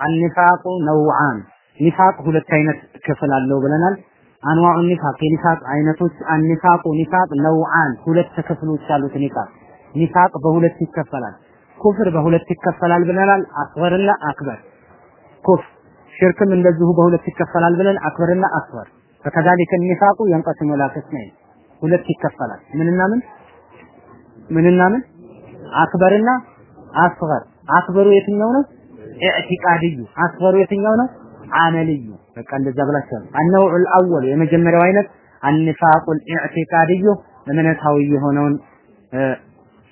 አኒፋቁ ነውዓን ኒፋቅ ሁለት አይነት ክፍል አለው ብለናል። አንዋዑ ኒፋቅ የኒፋቅ አይነቶች አኒፋቁ ኒፋቅ ነውዓን ሁለት ክፍሎች አሉት። ኒፋቅ ኒፋቅ በሁለት ይከፈላል። ኩፍር በሁለት ይከፈላል ብለናል። አክበርና አክበር ኩፍር ሽርክም እንደዚሁ በሁለት ይከፈላል ብለን አክበርና አክበር ፈከዛሊከ ኒፋቁ የንቀስሙ ላ ቅስመይን ሁለት ይከፈላል። ምንና ምን ምንና ምን أكبر ና أصغر الأكبر የትኛው ነው? اعتقادي الأصغر የትኛው ነው? عملي። በቃ እንደዛ ብላችኋል። النوع الأول የመጀመሪያው አይነት النفاق الاعتقادي እምነታዊ የሆነውን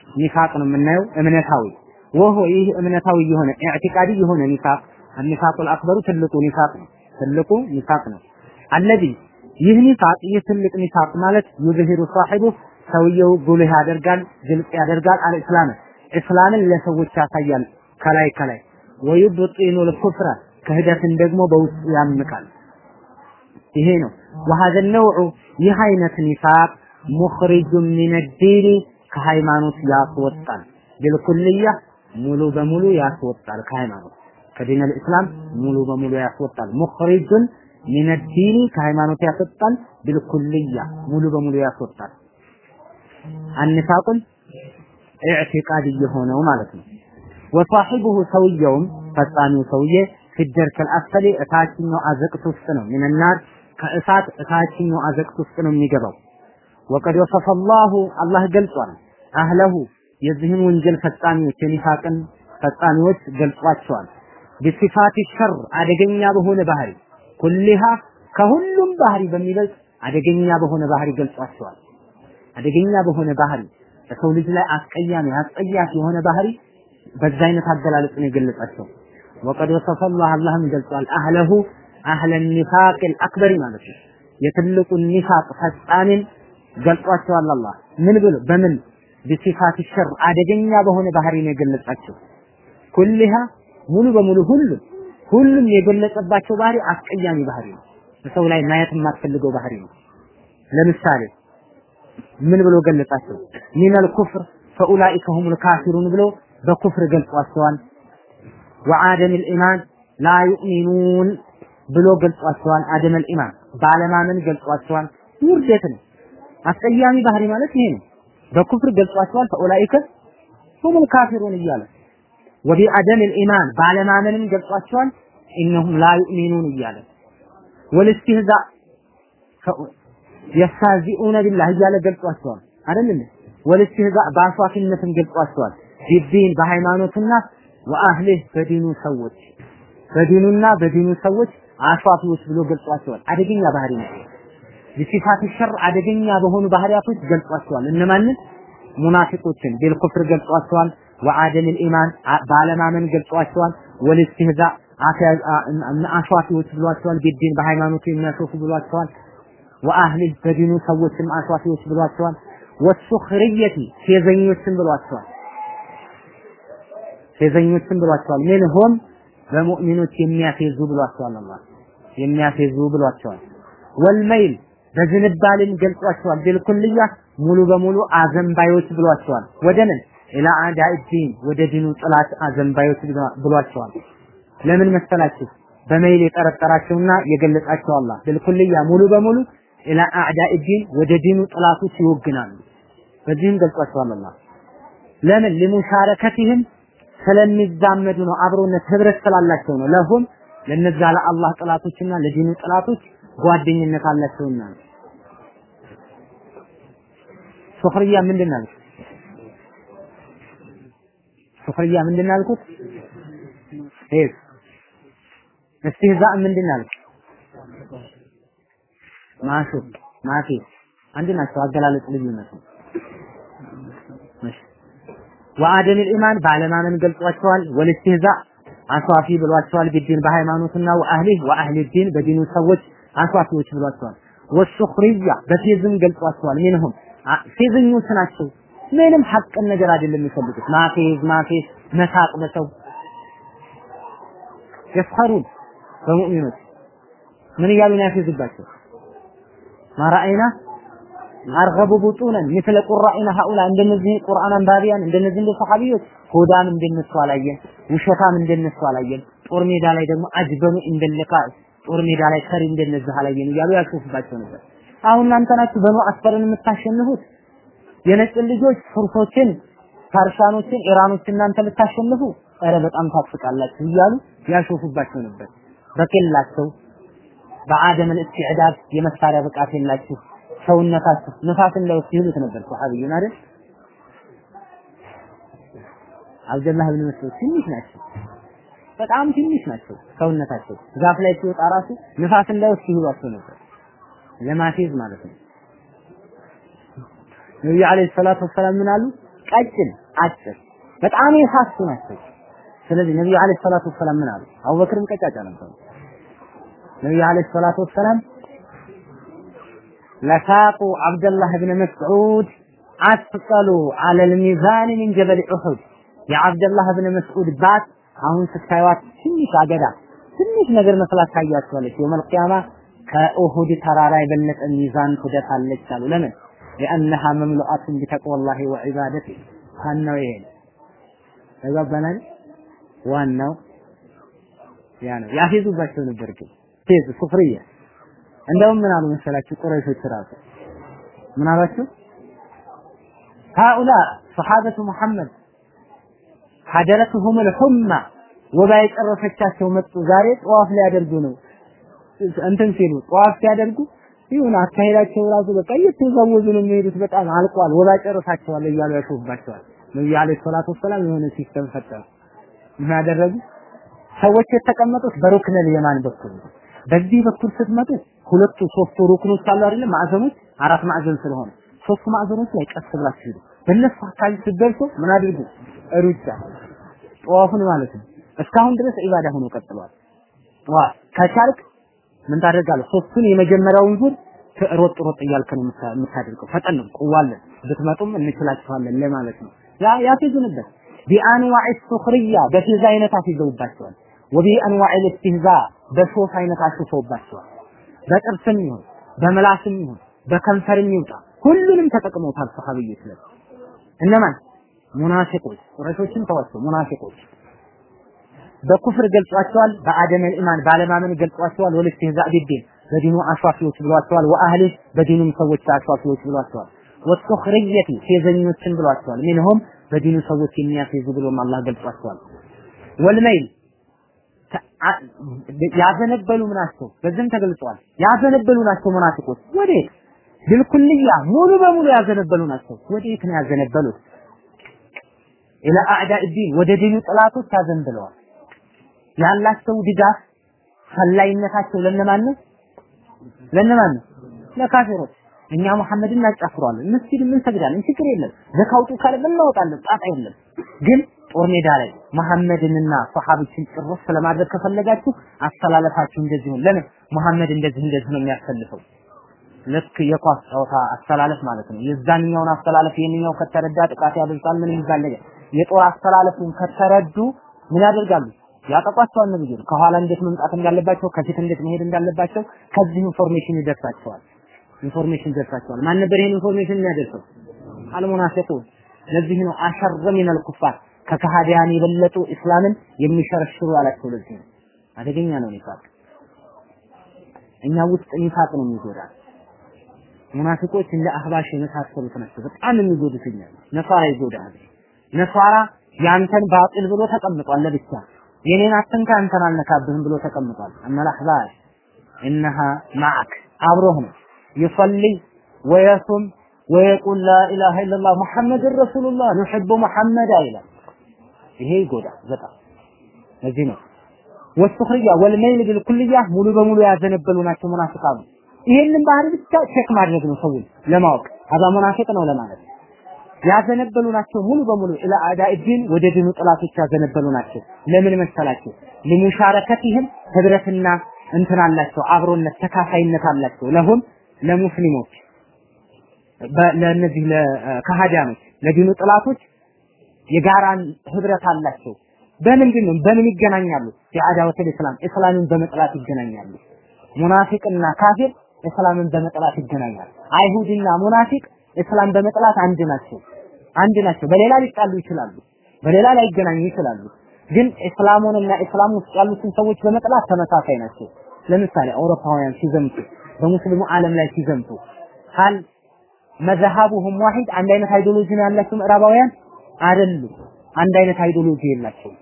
ኒፋቅ ነው የምናየው። እምነታዊ وهو ይህ እምነታዊ የሆነ اعتقادي የሆነ ኒፋቅ النفاق الأكبر ትልቁ ኒፋቅ ነው። ትልቁ ኒፋቅ ነው። الذي ይህ ኒፋቅ ይህ ትልቅ ኒፋቅ ማለት يظهر صاحبه ሰውየው ጉልህ ያደርጋል ግልጽ ያደርጋል። አልእስላም እስላምን ለሰዎች ያሳያል ከላይ ከላይ ወዩብጢኑ ልኩፍረ ክህደትን ደግሞ በውስጡ ያምቃል። ይሄ ነው። ወሀዘ ነውዑ ይህ አይነት ኒፋቅ ሙኽሪጁን ሚን ዲኒ ከሃይማኖት ያስወጣል። ቢልኩልያ ሙሉ በሙሉ ያስወጣል ከሃይማኖት። ከዲን አልእስላም ሙሉ በሙሉ ያስወጣል። ሙኽሪጁን ሚን ዲኒ ከሃይማኖት ያስወጣል። ቢልኩልያ ሙሉ በሙሉ ያስወጣል። አኒፋቁን ኢዕቲቃድ የሆነው ማለት ነው። ወሳሒቡሁ ሰውየውም ፈጻሚው ሰውዬ ፊደርከል አስፈሊ እታችኛው አዘቅት ውስጥ ነው። ሚንናር ከእሳት እታችኛው አዘቅት ውስጥ ነው የሚገባው። ወቀድ ወሰፈ አላህ ገልጿል። አህለሁ የዚህን ወንጀል ፈጻሚዎች የኒፋቅን ፈጻሚዎች ገልጿቸዋል። بصفات الشر አደገኛ በሆነ ባህሪ كلها ከሁሉም ባህሪ በሚበልጥ አደገኛ በሆነ ባህሪ ገልጿቸዋል። አደገኛ በሆነ ባህሪ በሰው ልጅ ላይ አስቀያሚ አስጸያፊ የሆነ ባህሪ በዛ አይነት አገላለጽ ነው የገለጻቸው وقد وصف الله አላህም ገልጿል أهله أهل النفاق الأكبر ማለት ነው. የትልቁ ኒፋቅ ፈጻሚን ገልጿቸዋል አላህ። ምን ብሎ? በምን? بصفات الشر አደገኛ በሆነ ባህሪ ነው የገለጻቸው። ኩሊሃ ሙሉ በሙሉ ሁሉም ሁሉም የገለጸባቸው ባህሪ አስቀያሚ ባህሪ ነው። በሰው ላይ ማየት የማትፈልገው ባህሪ ነው። ለምሳሌ ምን ብሎ ገለጻቸው? ሚነል ኩፍር ፈኡላኢከ ሁሙል ካፊሩን ብሎ በኩፍር ገልጿቸዋል ወአደም ልኢማን ላ ዩእሚኑን ብሎ ገልጿቸዋል አደም ልኢማን ባለማመን ገልጿቸዋል ውርደት ነው አስቀያሚ ባህሪ ማለት ይሄ ነው በኩፍር ገልጿቸዋል ፈኡላኢከ ሁሙል ካፊሩን እያለ ወቢአደም ልኢማን ባለማመንም ገልጿቸዋል ኢነሁም ላ ዩእሚኑን እያለ ወልስትህዛ የስታዚኡነ ቢላህ እያለ ገልጿቸዋል አይደል እንዴ ወልስትህዛ በአሿፊነትም ገልጿቸዋል ቢዲን በሃይማኖትና ወአህሊህ በዲኑ ሰዎች በዲኑና በዲኑ ሰዎች አሿፊዎች ብሎ ገልጿቸዋል። አደገኛ ባህሪ ነው። بصفات الشر አደገኛ በሆኑ ባህሪያቶች ገልጿቸዋል። እነማንን ሙናፊቆችን بالكفر ገልጿቸዋል። وعدم الإيمان ባለማመን ገልጿቸዋል። والاستهزاء አሿፊዎች ብሏቸዋል። بالدين በሃይማኖቱ የሚያሾፉ ብሏቸዋል። وأهله በዲኑ ሰዎችም አሿፊዎች ብሏቸዋል። والسخرية ፌዘኞችን ብሏቸዋል ፌዘኞችን ብሏቸዋል። منهم በሙእሚኖች የሚያፌዙ ብሏቸዋል አላህ የሚያፌዙ ብሏቸዋል። ወልመይል በዝንባሌም ገልጿቸዋል። ቢልኩልያ ሙሉ በሙሉ አዘንባዮች ብሏቸዋል። ወደ ምን? ኢላ አዳኢ ዲን ወደ ዲኑ ጥላት አዘንባዮች ብሏቸዋል። ለምን መሰላችሁ? በመይል የጠረጠራቸውና የገለጻቸው አላህ ቢልኩልያ ሙሉ በሙሉ ኢላ አዕዳኢ ዲን ወደ ዲኑ ጥላቶች ይወግናሉ። በዚህም ገልጿቸዋል አላህ። ለምን? ሊሙሻረከቲህም ስለሚዛመዱ ነው። አብሮነት ህብረት ስላላቸው ነው። ለሁም ለነዛ ለአላህ ጥላቶችና ለዲኑ ጥላቶች ጓደኝነት አላቸውና። ሱኽርያ ምንድን ነው ሱኽርያ ምንድን ነው ያልኩት? ሄድ እስትህዛእ ምንድን ነው ያልኩት? ማሹፍ ማፊ አንድ ናቸው። አገላለጽ ልዩነት ነው ወአደም ኢማን ባለማመን ገልጿቸዋል ወልስትህዛእ አስዋፊ ብሏቸዋል ቢዲን በሃይማኖትና ወአህሊህ ወአህሊ ዲን በዲኑ ሰዎች አስዋፊዎች ብሏቸዋል። ወሱኽርያ በፌዝም ገልጿቸዋል። ምንሁም ፌዘኞች ናቸው። ምንም ሐቅን ነገር አይደለም የሚፈልጉት። ማፌዝ ማፌዝ መሳቅ በሰው የስኸሩን በሙእሚኖች ምን እያሉ ነው ያፌዙባቸው? ማራአይና أرغب بطونا مثل قرائنا هؤلاء እንደነዚህ ቁርአን አንባቢያን እንደነዚህ እንደ ሰሐቢዎች ሆዳም እንደነሱ አላየን ውሸታም እንደነሱ አላየን ጦር ሜዳ ላይ ደግሞ أجبن عند اللقاء ጦር ሜዳ ላይ ፈሪ እንደነዚህ አላየን እያሉ ያሾፉባቸው ነበር። አሁን እናንተ ናችሁ بنو الأصفر ን የምታሸንፉት የነጭ ልጆች ፉርሶችን፣ ፐርሻኖችን፣ ኢራኖችን እናንተ ልታሸንፉ ኧረ በጣም ታፍቃላችሁ እያሉ ያሾፉባቸው ነበር። በኬላቸው በአደም እስትዕዳድ የመሳሪያ ብቃት የላችሁ ሰውነታችሁ ንፋስን ለውስጥ ይሉት ነበር ሱሐቢዩን አይደል? አብደላህ ብን መስዑድ ትንሽ ናቸው። በጣም ትንሽ ናቸው ሰውነታቸው። ዛፍ ላይ ሲወጣ ራሱ ንፋስን ለውስጥ ይሏቸው ነበር። ለማፌዝ ማለት ነው። ነብዩ አለይሂ ሰላቱ ወሰላም ምን አሉ? ቀጭን አጭር በጣም የሳሱ ናቸው። ስለዚህ ነብዩ አለይሂ ሰላቱ ወሰላም ምን አሉ? አቡበክርም ቀጫጫ ነበሩ። ነብዩ አለይሂ ሰላቱ ወሰላም ለሳቁ አብደላህ ብን መስዑድ አትቀሉ አለል ሚዛን ሚን ጀበል ኡሑድ የአብደላህ ብን መስዑድ ባት አሁን ስታዩት ትንሽ አገዳ ትንሽ ነገር መስላት ታያቸዋለች። የውመል ቂያማ ከኡሁድ ተራራ የበለጠ ሚዛን ትደፋለች አሉ። ለምን? ሊአነሃ መምሉአቱን ቢተቅዋላሂ ወዒባደቲ ዋናው ይሄ ነው። ዋናው ያ ነው። ያፌዙባቸው ነበር ግን ፌዝ ኩፍርያ እንደውም ምን አሉ መሰላችሁ ቁረይሾች ራሱ ምን አሏቸው? هؤلاء صحابة محمد ሀደረትሁም الحمى ወባ የጨረሰቻቸው መጡ። ዛሬ ጠዋፍ ሊያደርጉ ነው እንትን ሲሉ ጠዋፍ ሲያደርጉ ይሁን አካሄዳቸው ራሱ በቃ እየተዛወዙ ነው የሚሄዱት። በጣም አልቋል፣ ወባ ጨርሳቸዋል እያሉ ያሾፉባቸዋል። ነብዩ አለይሂ ሰላቱ ወሰላም የሆነ ሲስተም ፈጠሩ። ምን ያደረጉ ሰዎች የተቀመጡት በሩክነል የማን በኩል ነው። በዚህ በኩል ስትመጡ ሁለቱ ሶስቱ ሩክኖች አሉ አይደለም ማዕዘኖች፣ አራት ማዕዘን ስለሆነ ሶስቱ ማዕዘኖች ላይ ቀስ ብላችሁ ሂዱ። በእነሱ አካባቢ ስትደርሱ ምን አድርጉ? ሩጫ ጠዋፉን ማለት ነው። እስካሁን ድረስ ኢባዳ ሆኖ ቀጥሏል። ጠዋፍ ከቻልክ ምን ታደርጋለህ? ሶስቱን የመጀመሪያውን ዙር ሮጥ ሮጥ እያልክ ነው የምታደርገው። ፈጠን ቁዋለን ብትመጡም እንችላችኋለን ለማለት ነው። ያ ያፌዙንበት ቢአንዋዕ ሱኽርያ በፊዛ አይነት አፊዘውባቸዋል። ወቢአንዋዕ ልስትህዛ በሶፍ አይነት አሽፈውባቸዋል። በጥርስም ይሁን በምላስም ይሁን በከንፈርም ይውጣ። ሁሉንም ተጠቅመውታል ሰሃቢዎች ላይ እነማን? ሙናፊቆች። ቁረሾችን ተዋቸው ሙናፊቆች። በኩፍር ገልጿቸዋል በአደም ኢማን ባለማመን ገልጿቸዋል። ወልስትህዛ ቢዲን በዲኑ አሿፊዎች ብሏቸዋል። ወአህሊ በዲኑም ሰዎች አሿፊዎች ብሏቸዋል። ወሱኽርየቲ ፌዘኞችን ብሏቸዋል። ሚንሁም በዲኑ ሰዎች የሚያፌዙ ብሎም አላህ ገልጿቸዋል። ወልመይል ያዘነበሉ ናቸው በዚህም ተገልጿል ያዘነበሉ ናቸው ሙናፊቆች። ወዴት? bilkulliya ሙሉ በሙሉ ያዘነበሉ ናቸው። ወዴት ነው ያዘነበሉት? ኢላ አዕዳኢ ዲን ወደ ዲኑ ጥላቶች ያዘንብለዋል ያላቸው ድጋፍ ሰላይነታቸው ለነማን ነው? ለነማን ነው? ለካፊሮች። እኛ መሐመድን እናጫፍረዋለን። መስጊድ ምን ሰግዳለን? ችግር የለም። ዘካውጡ ካለ እናወጣለን ጣጣ የለም። ግን ጦር ሜዳ ላይ መሐመድንና ሰሃቦችን ጭርስ ስለማድረግ ከፈለጋችሁ አስተላለፋችሁ እንደዚህ ለምን? መሐመድ እንደዚህ እንደዚህ ነው የሚያሰልፈው። ልክ የኳስ ጨዋታ አስተላለፍ ማለት ነው። የዛንኛውን አስተላለፍ የኛው ከተረዳ ጥቃት ያደርሳል። ምን ይባላል የጦር አስተላለፉን ከተረዱ ምን ያደርጋሉ? ያጠቋቸዋል ነብዩ ከኋላ እንዴት መምጣት እንዳለባቸው ከፊት እንዴት መሄድ እንዳለባቸው ከዚህ information ይደርሳቸዋል። information ይደርሳቸዋል። ማን ነበር ይሄን information የሚያደርሰው? المنافقون። ለዚህ ነው أشر من الكفار ከከሃዲያን የበለጡ እስላምን የሚሸረሽሩ አላቸው። ለዚህ ነው አደገኛ ነው ኒፋቅ። እኛ ውስጥ ኒፋቅ ነው የሚጎዳ። ሙናፊቆች እንደ አህባሽ የመሳሰሉት ናቸው። በጣም የሚጎዱት እኛ ነሳራ ይጎዳል። ነሳራ ያንተን باطل ብሎ ተቀምጧል ለብቻ የኔን አትንካ አንተን አልነካብህም ብሎ ተቀምጧል። أما الأحباش إنه معك አብሮህ ነው يصلي ويصوم ويقول لا إله إلا الله محمد رسول الله نحب محمد ይላል ይሄ ይጎዳል በጣም። ለዚህ ነው والسخرية والميل بالكلية ሙሉ በሙሉ ያዘነበሉ ናቸው ሙናፊቃሉ ይሄንን ባህሪ ብቻ check ማድረግ ነው ሰውን ለማወቅ። አዛ ሙናፊቅ ነው ለማለት ያዘነበሉ ናቸው ሙሉ በሙሉ። ኢላ አዳኢ ዲን ወደ ዲኑ ጥላቶች ያዘነበሉ ናቸው። ለምን መሰላቸው ለሙሻረከትህም ህብረትና እንትን አላቸው አብሮነት ተካፋይነት አላቸው። ለሁም ለሙስሊሞች ለእነዚህ ለካሃዲያኖች ለዲኑ ጥላቶች የጋራን ህብረት አላቸው። በምንድን ነው? በምን ይገናኛሉ? የአዳወተል እስላም እስላምን በመጥላት ይገናኛሉ። ሙናፊቅና ካፊር እስላምን በመጥላት ይገናኛል አይሁድና ሙናፊቅ እስላም በመጥላት አንድ ናቸው። አንድ ናቸው። በሌላ ሊጣሉ ይችላሉ በሌላ ላይ ይገናኙ ይችላሉ። ግን እስላሙንና እስላም ውስጥ ያሉትን ሰዎች በመጥላት ተመሳሳይ ናቸው። ለምሳሌ አውሮፓውያን ሲዘምቱ በሙስሊሙ ዓለም ላይ ሲዘምቱ هل مذهبهم واحد አንድ አይነት ideology ነው ያላቸው ምዕራባውያን አይደሉም። አንድ አይነት ideology የላቸውም።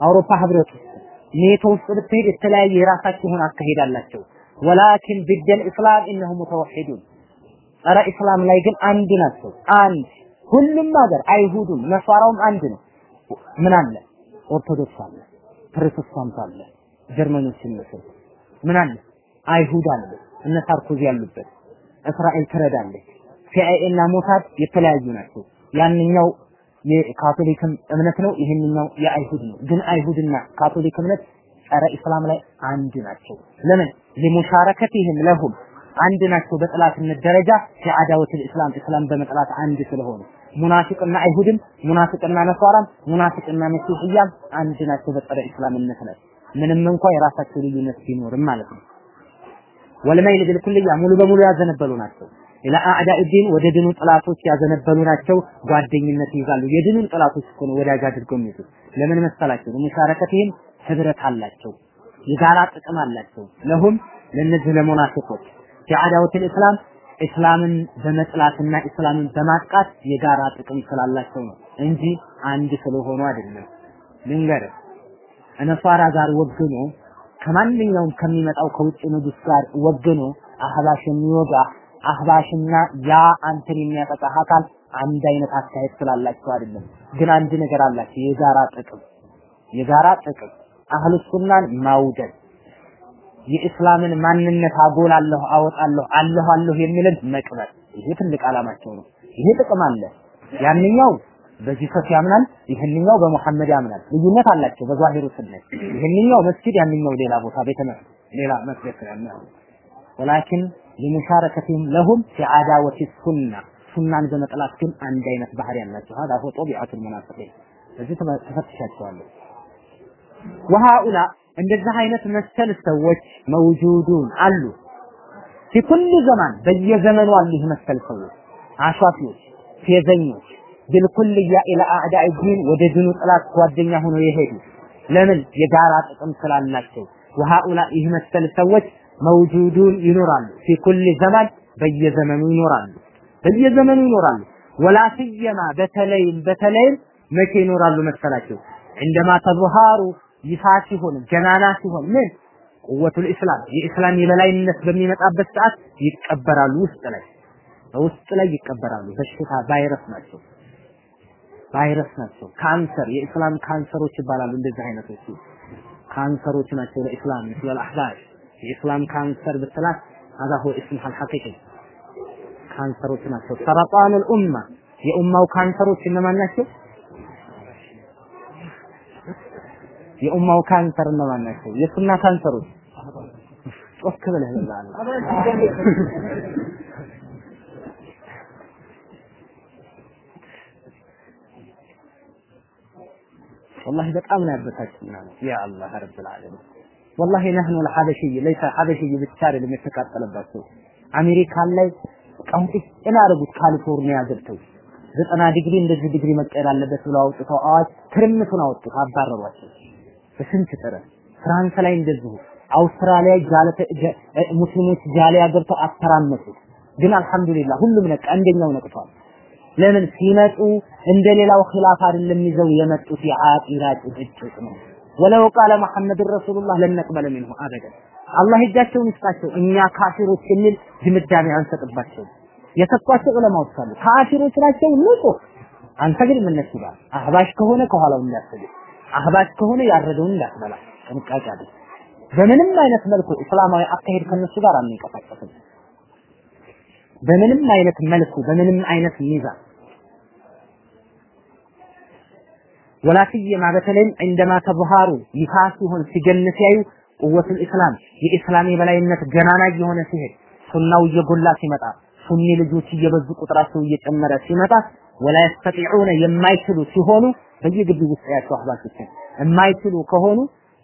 አውሮፓ ህብረት ውስጥ ኔቶ ውስጥ ብትሄድ የተለያየ የራሳቸው የሆነ አካሄድ አላቸው። ولكن بضد الإسلام إنه متوحدون ጸረ ኢስላም ላይ ግን አንድ ናቸው። አንድ ሁሉም ሀገር አይሁዱም ነሳራውም አንድ ነው። ምን አለ? ኦርቶዶክስ አለ፣ ፕሮቴስታንት አለ፣ ጀርመኖች ይመስል ምን አለ? አይሁድ አለ፣ እነ ሳርኮዚ ያሉበት እስራኤል ትረዳለች። CIA እና ሞሳድ የተለያዩ ናቸው። ያንኛው የካቶሊክም እምነት ነው፣ ይሄንኛው የአይሁድ ነው። ግን አይሁድና ካቶሊክ እምነት ጸረ ኢስላም ላይ አንድ ናቸው። ለምን? ለሙሻረከቲህም ለሁም አንድ ናቸው በጥላትነት ደረጃ የአዳወት ኢስላም እስላም በመጥላት አንድ ስለሆኑ ሙናፊቅና አይሁድም ሙናፊቅና ነሷራም ሙናፊቅና መሲህያም አንድ ናቸው በጸረ ኢስላምነት ላይ ምንም እንኳ የራሳቸው ልዩነት ቢኖርም ማለት ነው። ወለመይል ቢልኩልያ ሙሉ በሙሉ ያዘነበሉ ናቸው። ኢላ አዕዳኢ ወደ ድኑ ጥላቶች ያዘነበሉ ናቸው። ጓደኝነት ይይዛሉ። የድኑን ጥላቶች እኮ ነው ወዳጅ አድርገው የሚይዙት። ለምን መሰላቸው? ለሙሻረከትህም ህብረት አላቸው፣ የጋራ ጥቅም አላቸው። ለሁም ለነዚህ ለሙናፊቆች የአዳወትን እስላም እስላምን በመጥላትና እስላምን በማጥቃት የጋራ ጥቅም ስላላቸው ነው እንጂ አንድ ስለሆኑ አይደለም። ልንገርህ ነሷራ ጋር ወግኖ ከማንኛውም ከሚመጣው ከውጭ ንጉስ ጋር ወግኖ አህባሽ የሚወጋ አህባሽና ያ አንተን የሚያጠቃ አካል አንድ አይነት አስተያየት ስላላቸው አይደለም። ግን አንድ ነገር አላቸው፣ የጋራ ጥቅም የጋራ ጥቅም አህሉ ሱናን ማውደድ የእስላምን ማንነት አጎላለሁ አወጣለሁ አለሁ አለሁ የሚልን መቅበል ይሄ ትልቅ ዓላማቸው ነው። ይሄ ጥቅም አለ። ያንኛው በጂሰስ ያምናል፣ ይህንኛው በሙሐመድ ያምናል። ልዩነት አላቸው በዛሂሩ ስናይ። ይህንኛው መስጊድ፣ ያንኛው ሌላ ቦታ ቤተ ሌላ መስጊድ ያምናል። ወላኪን ለሙሻረከቲም ለሁም ፊ ሱና ሱናን በመጥላት ግን አንድ አይነት ባህሪ ያላቸው هذا هو طبيعة المنافقين እዚህ ተፈትሻቸዋለሁ ወሃኡላ እንደዚህ አይነት መሰል ሰዎች መውጁዱን አሉ ፊኩል ዘማን በየዘመኑ አሉ ይህ መሰል ሰዎች አሿፊዎች ፌዘኞች ቢልኩልያ ኢላ አዕዳኢ ዲን ወደ ድኑ ጥላት ጓደኛ ሆነው የሄዱ ለምን የጋራ ጥቅም ስላላቸው ወሃኡላ ይህ መሰል ሰዎች መውጁዱን ይኖራሉ። ፊኩል ዘማን በየዘመኑ ይኖራሉ። በየዘመኑ ይኖራሉ። ወላ ሲየማ በተለይም በተለይም መቼ ይኖራሉ መሰላቸው እንደማ ተظهሩ ይፋ ሲሆን ገናና ሲሆን ምን? ቁወቱል ኢስላም የኢስላም የበላይነት በሚመጣበት ሰዓት ይቀበራሉ ውስጥ ላይ። በውስጥ ላይ ይቀበራሉ። በሽታ ቫይረስ ናቸው። ቫይረስ ናቸው። ካንሰር የኢስላም ካንሰሮች ይባላሉ እንደዚህ አይነቶቹ። ካንሰሮች ናቸው ለኢስላም مثل አህባሽ የኢስላም ካንሰር ብትላት هذا هو اسمها الحقيقي ካንሰሮች ናቸው ሰረጣኑል ኡማ የኡማው ካንሰሮች እነማን ናቸው የኡማው ካንሰር እነማን ናቸው? የሱና ካንሰሮች ጮክ ብለህ ለዛለ والله በጣም ነው ያበሳጭና ነው ያ አላህ ረብል ዓለሚን والله نحن الحبشي ليس حبشي بالتالي لم يتكاد تلبسه أمريكا اللي قام في إن عربو كاليفورنيا زرتو زد أنا دقري من دقري دقري ما تقرأ اللي بس ولاوت فأوات ترمي فناوت فأبار الواتش فسنت ترى فرانسا لا يندزه أوستراليا جالة ج... مسلمين جالة أدرتو أسران نسو دين الحمد لله هل من أندن يونا كفار لمن سيناتو عند ليلة وخلافة اللي مزو يمتو في عاد إيراد وجدتو سنوه ወለው ቃለ መሐመድ ረሱሉላህ ለነቅበለ ሚንሁ አበደን አላህ እጃቸውን ይስጣቸው እኛ ካፊሮች የሚል ድምዳሜ አንሰጥባቸው። የሰጧቸው ዑለማዎች አሉ። ካፊሮች ናቸው አንተ ግን እነሱ ጋር አህባሽ ከሆነ ከኋላው እንዳትል፣ አህባሽ ከሆነ ያረደውን እንዳትበላ ጥንቃቄ አድርግ። በምንም አይነት መልኩ እስላማዊ አካሄድ ከነሱ ጋር አንንቀሳቀስም። በምንም አይነት መልኩ በምንም አይነት ሚዛን ወላ ሲየማ በተለይም እንደማ ተብሃሩ ይፋ ሲሆን ሲገን ሲያዩ ቁወቱል ኢስላም የኢስላም የበላይነት ገናና እየሆነ ሲሄድ ሱናው እየጎላ ሲመጣ ሱኒ ልጆች እየበዙ ቁጥራቸው እየጨመረ ሲመጣ ወላ የስተጢዑነ የማይችሉ ሲሆኑ በየግቢ ውስጥ ያቸው አህባሾችን የማይችሉ ከሆኑ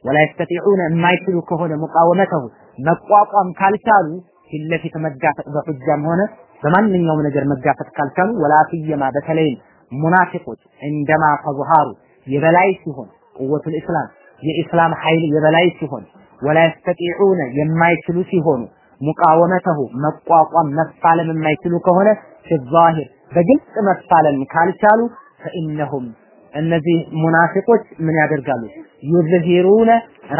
ወላ የስተጢዑነ የማይችሉ ከሆነ ሙቃወመተሁ መቋቋም ካልቻሉ ፊት ለፊት መጋፈጥ በሁጃም ሆነ በማንኛውም ነገር መጋፈጥ ካልቻሉ ወላ ሲየማ በተለይም ሙናፊቆች እንደማ ተظሃሩ የበላይ ሲሆን ቁወቱል ኢስላም የኢስላም ኃይል የበላይ ሲሆን ወላ የስተጢዑነ የማይችሉ ሲሆኑ ሙቃወመተሁ መቋቋም መፋለም የማይችሉ ከሆነ ፊዛሂር በግልጽ መፋለም ካልቻሉ ፈኢነሁም እነዚህ ሙናፊቆች ምን ያደርጋሉ? ዩዝሂሩነ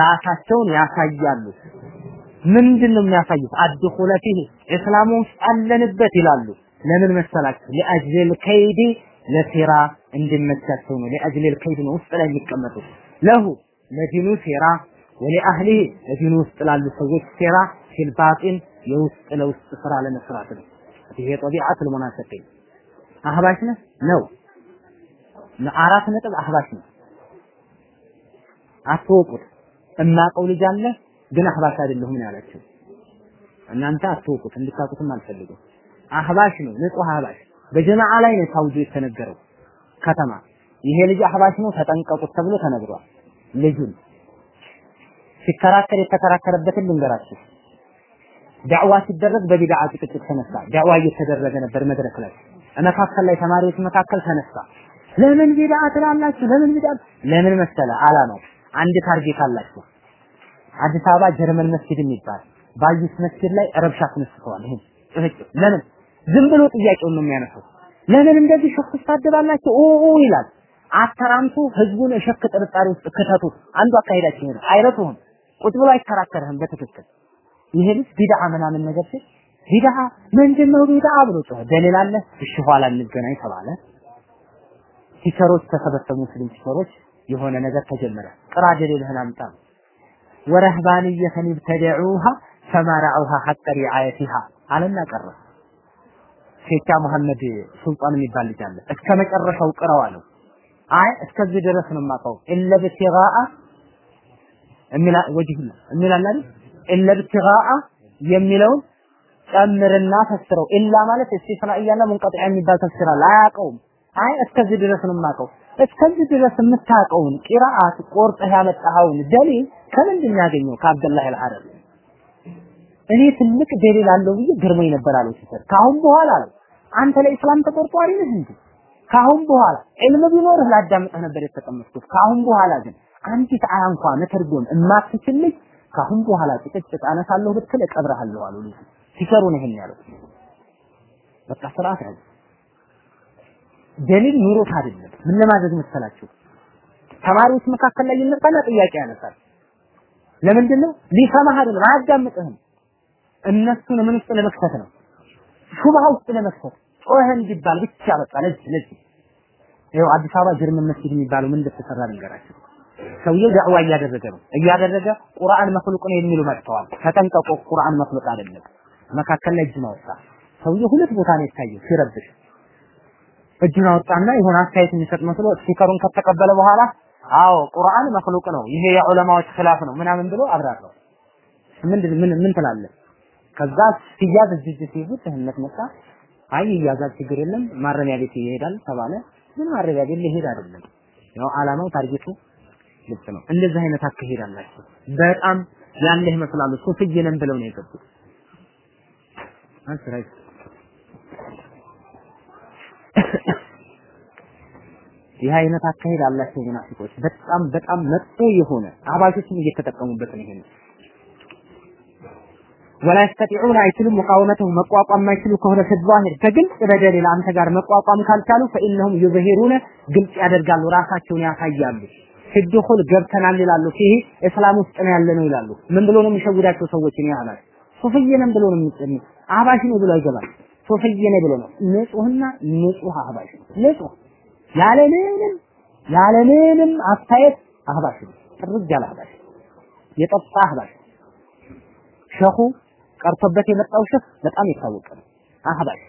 ራሳቸውን ያሳያሉ። ምንድን ነው የሚያሳዩት? አድኹለ ፊህ እስላሙ ውስጥ አለንበት ይላሉ። ለምን መሰላችሁ? ሊአጅሊል ከይዲ ለሴራ እንዲመቻቸው ነው። ሊአጅሊል ከይድ ነው ውስጥ ላይ የሚቀመጡት ለሁ ለዲኑ ሴራ ወለአህሊህ ለዲኑ ውስጥ ላሉ ሰዎች ሴራ ፊል የውስጥ ለውስጥ ስራ ለመስራት ነው። ይሄ ጠቢዓቱል ሙናፊቂን አህባሽ ነው አራት ነጥብ አህባሽ ነው። አትወቁት። እማቀው ልጅ አለ ግን አህባሽ አይደለሁም ነው ያላቸው። እናንተ አትወቁት፣ እንድታውቁትም አልፈልግም። አህባሽ ነው፣ ንጹህ አህባሽ። በጀማዓ ላይ ነው ታውጆ የተነገረው ከተማ ይሄ ልጅ አህባሽ ነው ተጠንቀቁት ተብሎ ተነግሯል። ልጁን ሲከራከር የተከራከረበትን ልንገራችሁ። ዳዕዋ ሲደረግ በቢድዓ ጭቅጭቅ ተነሳ። ዳዕዋ እየተደረገ ነበር መድረክ ላይ መካከል ላይ ተማሪዎች መካከል ተነሳ። ለምን ቢድዓ ትላላችሁ? ለምን ቢድዓ ለምን መሰለ አላማው አንድ target አላችሁ። አዲስ አበባ ጀርመን መስጊድ የሚባል ባዩስ መስጊድ ላይ ረብሻ ተነስተዋል። ይሄ ለምን ዝም ብሎ ጥያቄውን ነው የሚያነሳው። ለምን እንደዚህ شك ትሳደባላችሁ? ኦ ይላል። አተራምቱ ህዝቡን የ شك ጥርጣሬ ውስጥ ክተቱት። አንዱ አካሄዳችን ነው። አይረቱህም። ቁጭ ብሎ አይከራከርህም በትክክል ይሄ ቢድዓ ምናምን ነገር ሲል ቢድዓ ምንድነው ቢድዓ ብሎ ጮኸ። ደሊል አለ? እሺ ኋላ እንገናኝ ተባለ። teacher ኦች ተሰበሰቡ። ሙስሊም teacher ኦች የሆነ ነገር ተጀመረ። ቅራ ደሊልህን አምጣ። ورهبانية ابتدعوها فما رعوها حق رعايتها አለና ቀረ። ሼቻ መሐመድ ሱልጣን የሚባል ልጅ አለ። እስከ መጨረሻው ቅረው አለው። አይ እስከዚህ ድረስ ነው የማውቀው ኢለ ብትጋአ የሚላ ወጅህና የሚላል አይደል ኢለ ብትጋአ የሚለውን ጨምርና ፈስረው ኢላ ማለት እስቲስናኢያና ሙንቀጢዓ የሚባል ተፍሲር አያውቀውም። አይ እስከዚህ ድረስ ነው የማውቀው። እስከዚህ ድረስ የምታውቀውን ቂራአት ቆርጠህ ያመጣኸውን ደሊል ከምንድን ያገኘው? ከአብደላህ አልሐረብ እኔ ትልቅ ደሊል አለው ብዬ ግርሞኝ ነበር አለው ሲሰር ካሁን በኋላ አለው አንተ ለኢስላም ተቆርቋሪ ነህ እንዴ? ካሁን በኋላ ዕልም ቢኖርህ ላዳምጥህ ነበር የተቀመጥኩት። ካሁን በኋላ ግን አንዲት አያ እንኳን መተርጎም እማትችል ልጅ ካሁን በኋላ ጭቅጭቅ አነሳለሁ ብትል እቀብርሃለሁ አሉ ልጅ ሲሰሩ ነው ይሄን ያለው። በቃ ስርዓት ያዘ። ደሊል ኑሮት አይደለም። ምን ለማድረግ መሰላችሁ? ተማሪዎች መካከል ላይ ይነሳና ጥያቄ ያነሳል። ለምንድን ነው ሊሰማህ አይደለም፣ አያዳምጥህም። እነሱን ምን ውስጥ ለመክተት ነው? ሹብሃ ውስጥ ለመክተት ጮኸ እንዲባል ብቻ በቃ ለዚህ ለዚህ ይኸው አዲስ አበባ ጀርመን መስጊድ የሚባለው ምን እንደተሰራ ልንገራችሁ። ሰውየው ዳዕዋ እያደረገ ነው እያደረገ ቁርአን መክሉቅ ነው የሚሉ መጥተዋል። ተጠንቀቁ፣ ቁርአን መክሉቅ አይደለም። መካከል ላይ እጁን አወጣ። ሰውየው ሁለት ቦታ ነው የታየው ሲረብሽ። እጁን አወጣና የሆነ አስተያየት የሚሰጥ መስሎ ስፒከሩን ከተቀበለ በኋላ አዎ ቁርአን መክሉቅ ነው፣ ይሄ የዑለማዎች ኺላፍ ነው ምናምን ብሎ አብራራው። ምንድን ምን ምን ትላለህ? ከዛ ሲያዝ እጅ ሲይዙት ድህነት መጣ። አይ ይያዛል፣ ችግር የለም ማረሚያ ቤት ይሄዳል ተባለ። ምን ማረሚያ ቤት ሊሄድ አይደለም። ያው አላማው target ኡ ልብ ነው። እንደዚህ አይነት አካሄድ አላቸው። በጣም ያለህ ይመስላሉ። ሱፍይ ነን ብለው ነው የገቡት። አንስራይ ይህ አይነት አካሄድ አላቸው ሙናፊቆች። በጣም በጣም መጥፎ የሆነ አባሾችም እየተጠቀሙበት ነው ይሄን ወላ ይስተጢዑን አይችሉም ሙቃወመተሁ መቋቋም የማይችሉ ከሆነ ፊዛሂር በግልጽ በደሊል አንተ ጋር መቋቋም ካልቻሉ ፈኢነሁም ዩዝሂሩነ ግልጽ ያደርጋሉ፣ ራሳቸውን ያሳያሉ። ሲድኹል ገብተናል ይላሉ። ይሄ እስላም ውስጥ ነው ያለ ነው ይላሉ። ምን ብሎ ነው የሚሸውዳቸው ሰዎችን ያህላል ሱፍዬ ነን ብሎ ነው የሚጨኝ አህባሽ ነው ብሎ አይገባል። ሱፍዬ ነኝ ብሎ ነው ንጹህና ንጹህ አህባሽ ንጹህ ያለ ምንም ያለ ምንም አስተያየት አህባሽ ነው። ጥርግ ያለ አህባሽ የጠጣ አህባሽ ሸኹ ቀርቶበት የመጣው ሸህ በጣም የታወቀ ነው። አህባሽ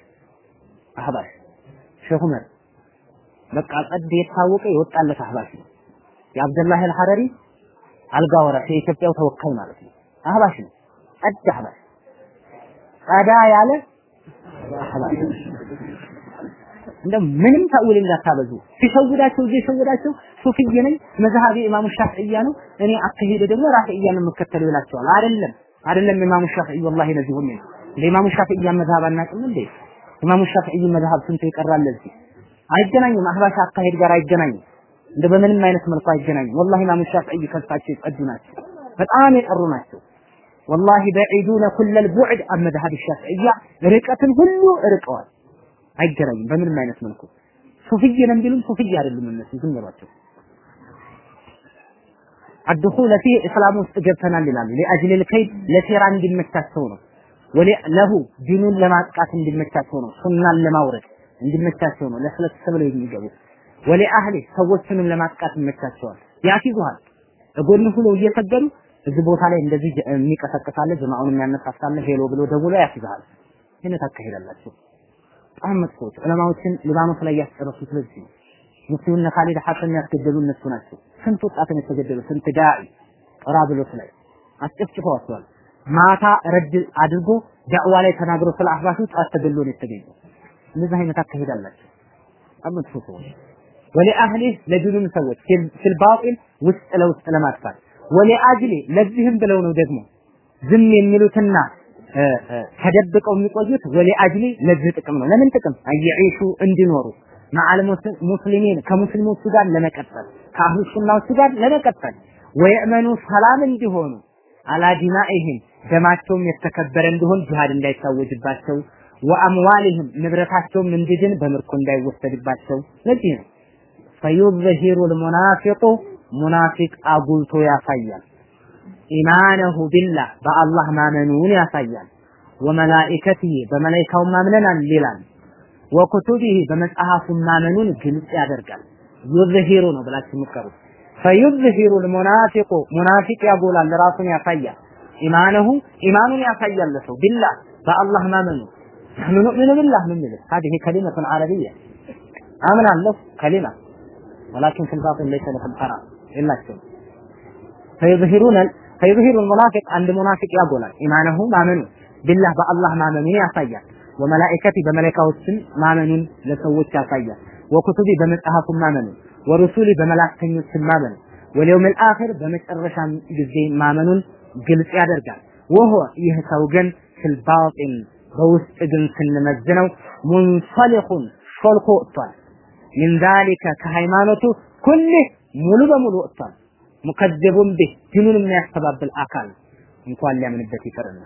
አህባሽ ሸኹ መር በቃ ጸድ የታወቀ የወጣለት አህባሽ ነው። የአብደላህ አልሐረሪ አልጋ ወራሽ የኢትዮጵያው ተወካይ ማለት ነው። አህባሽ ነው። ጸድ አህባሽ ጸዳ ያለ አህባሽ እንደ ምንም ተውል እንዳታበዙ ሲሸውዳቸው ሲሸውዳቸው ሱፍዬ ነኝ መዝሃቢ ኢማሙ ሻፊዕያ ነው እኔ አካሄደ ደግሞ ራፊዕያ ነው የምከተለው ይላቸዋል። አይደለም አይደለም ኢማሙ ሻፊዒ ወላሂ ነዚህ ሁሉ እንደ ኢማሙ ሻፊዒ መዝሃብ አናውቅም እንዴ? ኢማሙ ሻፊዒ መዝሃብ ስንት ይቀራል ለዚህ አይገናኝም። አህባሽ አካሄድ ጋር አይገናኝም። እንደ በምንም አይነት መልኩ አይገናኙም። ወላሂ ኢማሙ ሻፊዒ ከሳቸው የጸዱ ናቸው። በጣም የጠሩ ናቸው። والله بعيدون كل البعد عن مذهب شافعية ርቀትን ሁሉ ርቀዋል። አይገናኙም በምንም አይነት መልኩ። ሱፍይ ነን ቢሉም ሱፍይ አይደሉም እነሱ ዝም በሏቸው። أدخل في إسلام ውስጥ ገብተናል ይላሉ። لأجل الكيد ለሴራ እንዲመቻቸው ነው። له ዲኑን ለማጥቃት እንዲመቻቸው ነው። ሱናን ለማውረድ እንዲመቻቸው ነው። ለስለስ ብለው የሚገቡት ولأهله ሰዎችንም ለማጥቃት ይመቻቸዋል። ያፊዙሃል እጎን ሁለው እየሰገዱ እዚህ ቦታ ላይ እንደዚህ የሚቀሰቅሳለ ጀማዓውን የሚያነሳሳለ ሄሎ ብሎ ደውሎ ያፊዝሃል። ይህን ታካሂዳላችሁ። በጣም መጥፎች ዑለማዎችን ሊባኖስ ላይ ያስጨረሱት ለዚህ ነው። ሙፍቲውና ካሊድ ሐሰን ያስገደሉ እነሱ ናቸው። ስንት ወጣትን የተገደሉ ስንት ዳዒ ጠራብሎስ ላይ አስጨፍጭፈዋቸዋል። ማታ ረድ አድርጎ ዳዕዋ ላይ ተናግሮ ስለ አህባሹ ጣት ተገሎ ነው የተገኘው። እንደዚህ አይነት አካሄድ አላቸው። በጣም መጥፎ ሰዎች ولأهله ለዲኑም ሰዎች ፊል ውስጥ ለውስጥ ለማጥፋት ولأجل ለዚህም ብለው ነው ደግሞ ዝም የሚሉትና ተደብቀው የሚቆዩት ولأجل ለዚህ ጥቅም ነው። ለምን ጥቅም يعيشوا እንዲኖሩ مع المسلمين ከሙስሊሞቹ ጋር ለመቀጠል ከአህሉ ጋር ለመቀጠል ويأمنوا ሰላም እንዲሆኑ على دمائهم ደማቸውም የተከበረ እንዲሆን ጂሃድ እንዳይታወጅባቸው ወአምዋልህም ንብረታቸውም እንዲድን በምርኮ እንዳይወሰድባቸው። ለዚህ ነው ፈዩዘሂሩ ልሙናፊቁ ሙናፊቅ አጉልቶ ያሳያል። ኢማነሁ ቢላህ በአላህ ማመኑን ያሳያል። ወመላኢከቲሂ በመላይካው ማምነናል ይላል ወኩቱቢሂ በመጽሐፉ ማመኑን ግልጽ ያደርጋል ዩዝሂሩ ነው ብላችሁ የምትቀሩት ፈዩዝሂሩ ልሙናፊቁ ሙናፊቅ ያጎላል ራሱን ያሳያል ኢማነሁ ኢማኑን ያሳያል ለሰው ቢላህ በአላህ ማመኑ نحن نؤمن بالله من ذلك هذه كلمة عربية آمن الله كلمة ولكن في الباطن ليس له الحرام إلا الشيء فيظهرون فيظهر المنافق عند منافق يقول إيمانه ማመኑ بالله በአላህ ማመኑን ያሳያል ወመላኢከቲ በመላእክቶችም ማመኑን ለሰዎች ያሳያል። ወኩቱቢ በመጽሐፉ ማመኑ ወሩሱሊ በመላእክተኞችም ማመኑ واليوم الآخر በመጨረሻም ጊዜ ማመኑን ግልጽ ያደርጋል። وهو ይህ ሰው ግን في الباطن በውስጥ ግን ስንመዝነው منسلخ ሾልኮ ወጥቷል። من ذلك ከሃይማኖቱ كله ሙሉ በሙሉ ወጥቷል። مكذب به ዲኑን የሚያስተባብል አካል እንኳን ሊያምንበት ይቅርና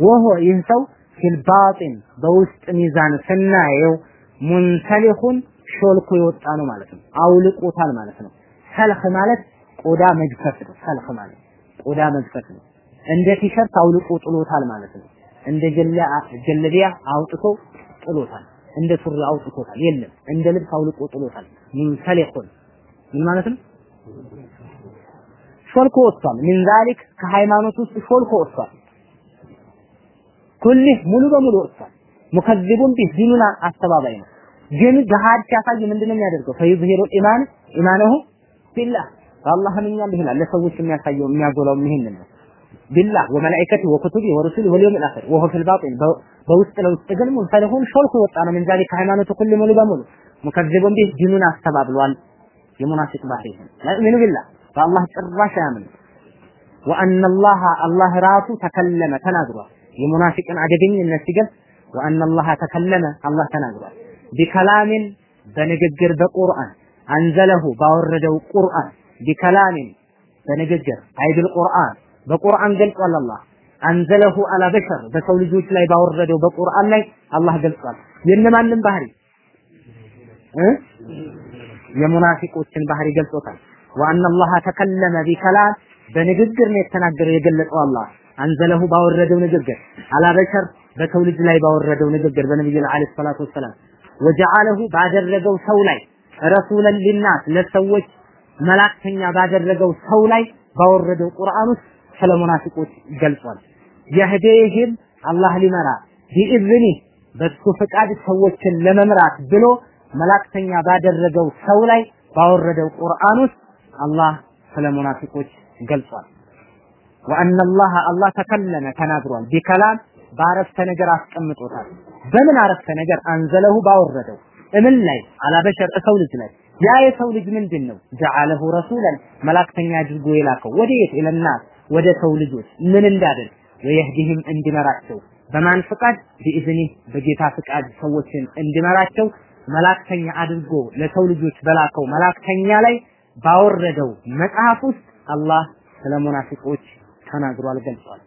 وهو ይህ ሰው في الباطن በውስጥ ሚዛን ስናየው منسلخ ሾልኮ የወጣ ነው ማለት ነው። አውልቆታል ማለት ነው። سلخ ማለት ቆዳ መግፈፍ ነው። سلخ ማለት ቆዳ መግፈፍ ነው። እንደ ቲሸርት አውልቆ ጥሎታል ማለት ነው። እንደ ጀለቢያ አውጥቶ ጥሎታል። እንደ ሱሪ አውጥቶታል። የለም እንደ ልብስ አውልቆ ጥሎታል። منسلخ ምን ማለት ነው? ሾልኮ ወጥቷል። من ذلك ከሃይማኖት ውስጥ ሾልኮ ወጥቷል። كله ሙሉ በሙሉ ወጥቷል። مكذب به ዲኑን አስተባባይ ነው። ግን ገሃድ ሲያሳይ ምንድነው የሚያደርገው? فيظهر إيمان إيمانه بالله በአላህ አምኛለሁ ይላል። ለሰዎች የሚያሳየው የሚያጎላው ይሄንን ነው። بالله وملائكته وكتبه ورسله واليوم الآخر وهو في الباطن በውስጥ ለውስጥ ግን منسلخ ሾልኮ ወጣ ነው። من ذلك ሃይማኖቱ كل ሙሉ በሙሉ مكذب به ዲኑን አስተባብሏል። የሙናፊቅ ባህሪ ነው። لا يؤمن بالله በአላህ ጭራሽ አያምንም። ወአነ አላህ አላህ ራሱ ተከለመ ተናግሯል። የሙናፊቅን አደገኝነት ሲገልጽ ወአነ አላህ ተከለመ አላህ ተናግሯል። ቢከላሚን በንግግር በቁርአን አንዘለሁ ባወረደው ቁርአን ቢከላሚን በንግግር አይብል ቁርአን በቁርአን ገልጿል። አላህ አንዘለሁ አላ በሸር በሰው ልጆች ላይ ባወረደው በቁርአን ላይ አላህ ገልጿል። የነማንን ባህሪ እ የሙናፊቆችን ባህሪ ገልጾታል። ወአነ አላህ ተከለመ ቢከላም በንግግር ነው የተናገረው የገለጸው አላህ አንዘለሁ ባወረደው ንግግር አላ በሸር በሰው ልጅ ላይ ባወረደው ንግግር በነብዩ አለይሂ ሰላቱ ወሰላም ወጀዓለሁ ባደረገው ሰው ላይ ረሱለን ሊናስ ለሰዎች መላእክተኛ ባደረገው ሰው ላይ ባወረደው ቁርአን ውስጥ ስለ ሙናፊቆች ገልጿል። የህዴህም አላህ ሊመራ ቢኢዝኒ በሱ ፍቃድ ሰዎችን ለመምራት ብሎ መላእክተኛ ባደረገው ሰው ላይ ባወረደው ቁርአን ውስጥ አላህ ስለ ሙናፊቆች ገልጿል። ወአነ አላህ አላህ ተከለመ ተናግሯል። ቢከላም በአረፍተ ነገር አስቀምጦታል። በምን አረፍተ ነገር አንዘለሁ ባወረደው እምን ላይ አላበሸር ሰው ልጅ ላይ ያ የሰው ልጅ ምንድን ነው? ጀዓለሁ ረሱለን መላእክተኛ አድርጎ የላከው ወዴት? ኢለናስ ወደ ሰው ልጆች ምን እንዳደርግ ወየህዲህም እንዲመራቸው በማን ፍቃድ? ቢኢዝኒ በጌታ ፍቃድ ሰዎችን እንዲመራቸው መላእክተኛ አድርጎ ለሰው ልጆች በላከው መላእክተኛ ላይ ባወረደው መጽሐፍ ውስጥ አላህ ስለ ሙናፊቆች ተናግሯል፣ ገልጿል።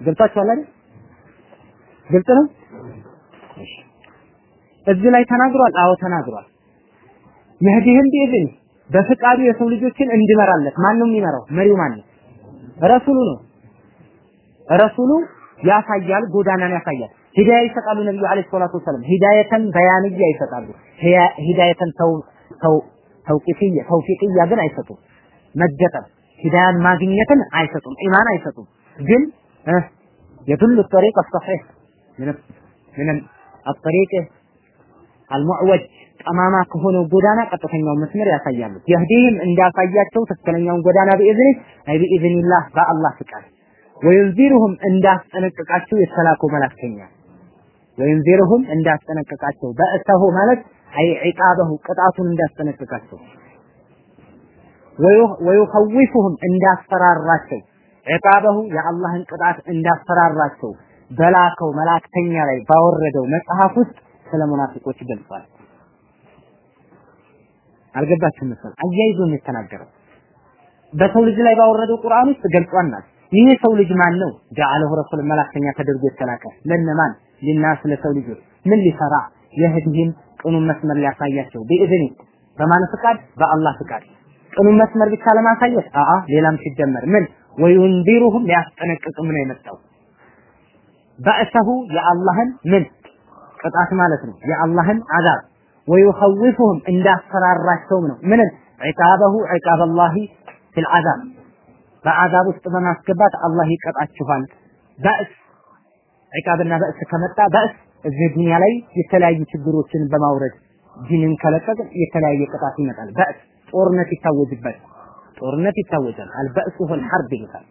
ገብታችኋል አይደል? ግልጽ ነው። እዚህ ላይ ተናግሯል። አዎ ተናግሯል። የህዲህም ቢኢዝኒ በፍቃዱ የሰው ልጆችን እንዲመራለት ማን ነው የሚመራው? መሪው ማን ነው? ረሱሉ ነው። ረሱሉ ያሳያል፣ ጎዳናን ያሳያል። ሂዳያ ይሰጣሉ። ነብዩ አለይሂ ሰላቱ ወሰለም ሂዳየተን በያንያ ይሰጣሉ። ሂዳየተን ተው ተው ተውቂፍያ ተውፊቅያ ግን አይሰጡም። መገጠም ሂዳያን ማግኘትን አይሰጡም፣ ኢማን አይሰጡም። ግን የዱሉ ጠሪቅ አሰሒህ ምንም አጠሪቅ አልሙዕወጅ ጠማማ ከሆነው ጎዳና ቀጥተኛውን መስመር ያሳያሉ። የህዲህም እንዳሳያቸው ትክክለኛውን ጎዳና በኢዝኒ አይ በአላህ ፍቃድ ወይንዚሩሁም እንዳስጠነቀቃቸው የተላኩ መላክተኛ ወይንዚሩሁም እንዳስጠነቀቃቸው በእሰሁ ማለት አይ ዒቃበሁ ቅጣቱን እንዳስጠነቀቃቸው ወዩኸዊፉሁም እንዳስፈራራቸው ዒቃበሁ የአላህን ቅጣት እንዳስፈራራቸው በላከው መላክተኛ ላይ ባወረደው መጽሐፍ ውስጥ ስለ ሙናፊቆች ገልጿል። አልገባችሁም መሰል አያይዞ የተናገረው። በሰው ልጅ ላይ ባወረደው ቁርአን ውስጥ ገልጿናል። ይህ ሰው ልጅ ማን ነው? ጀዓለሁ ረሱል መላክተኛ ተደርጎ የተላከ ለነማን? ሊናስ ለሰው ልጆች ምን ሊሰራ የህዲህም ቅኑን መስመር ሊያሳያቸው ቢኢዝኒ በማን ፍቃድ? በአላህ ፍቃድ። ቅኑን መስመር ብቻ ለማሳየት? አአ ሌላም ሲደመር ምን? ወዩንዚሩሁም ሊያስጠነቅቅም ነው የመጣው። በእሰሁ የአላህን ምን? ቅጣት ማለት ነው። የአላህን አዛብ። ወዩኸውፉሁም እንዳስፈራራቸውም ነው። ምንን? ዒቃበሁ ዒቃብ አላሂ ፊል አዛብ በአዛብ ውስጥ በማስገባት አላህ ይቀጣችኋል። በእስ ዒቃብና በእስ ከመጣ በእስ እዚህ ዱንያ ላይ የተለያዩ ችግሮችን በማውረድ ዲንን ከለቀቅን የተለያየ ቅጣት ይመጣል። በእስ ጦርነት ይታወጅበት ጦርነት ይታወጃል አልበእሱ ሁል ሐርብ ይሉታል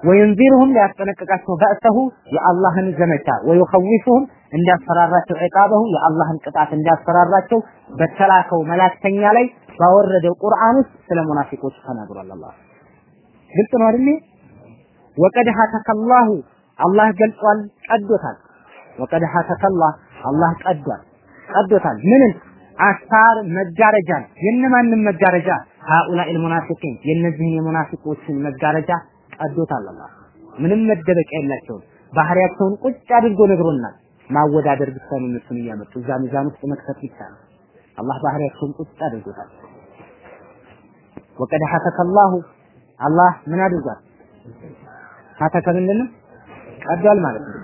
ወይንዚሩሁም ሊያስጠነቅቃቸው በእሰሁ የአላህን ዘመቻ ወይኸዊፉሁም እንዳስፈራራቸው ዒቃበሁ የአላህን ቅጣት እንዳስፈራራቸው በተላከው መላክተኛ ላይ ባወረደው ቁርአን ውስጥ ስለ ሙናፊቆች ተናግሯል። አላህ ግልጽ ነው አይደል? ወቀድ ሀተከላሁ አላህ ገልጿል፣ ቀዶታል። ወቀድ ሀተከላህ አላህ ቀዷል፣ ቀዶታል። ምንን አስታር መጋረጃን የነማንም መጋረጃ ሃኡላኢል ሙናፊቂን የነዚህን የሙናፊቆችን መጋረጃ ቀዶታል አላህ። ምንም መደበቂያ የላቸውም። ባህሪያቸውን ቁጭ አድርጎ ነግሮናል። ማወዳደር ብቻ ነው እነሱን እያመጡ እዛ ሚዛን ውስጥ መክተት ብቻ ነው። አላህ ባህሪያቸውን ቁጭ አድርጎታል። ወቀድ ሐተከላሁ አላህ ምን አድርጓል? ሐተከ ምንድን ነው? ቀዷል ማለት ነው።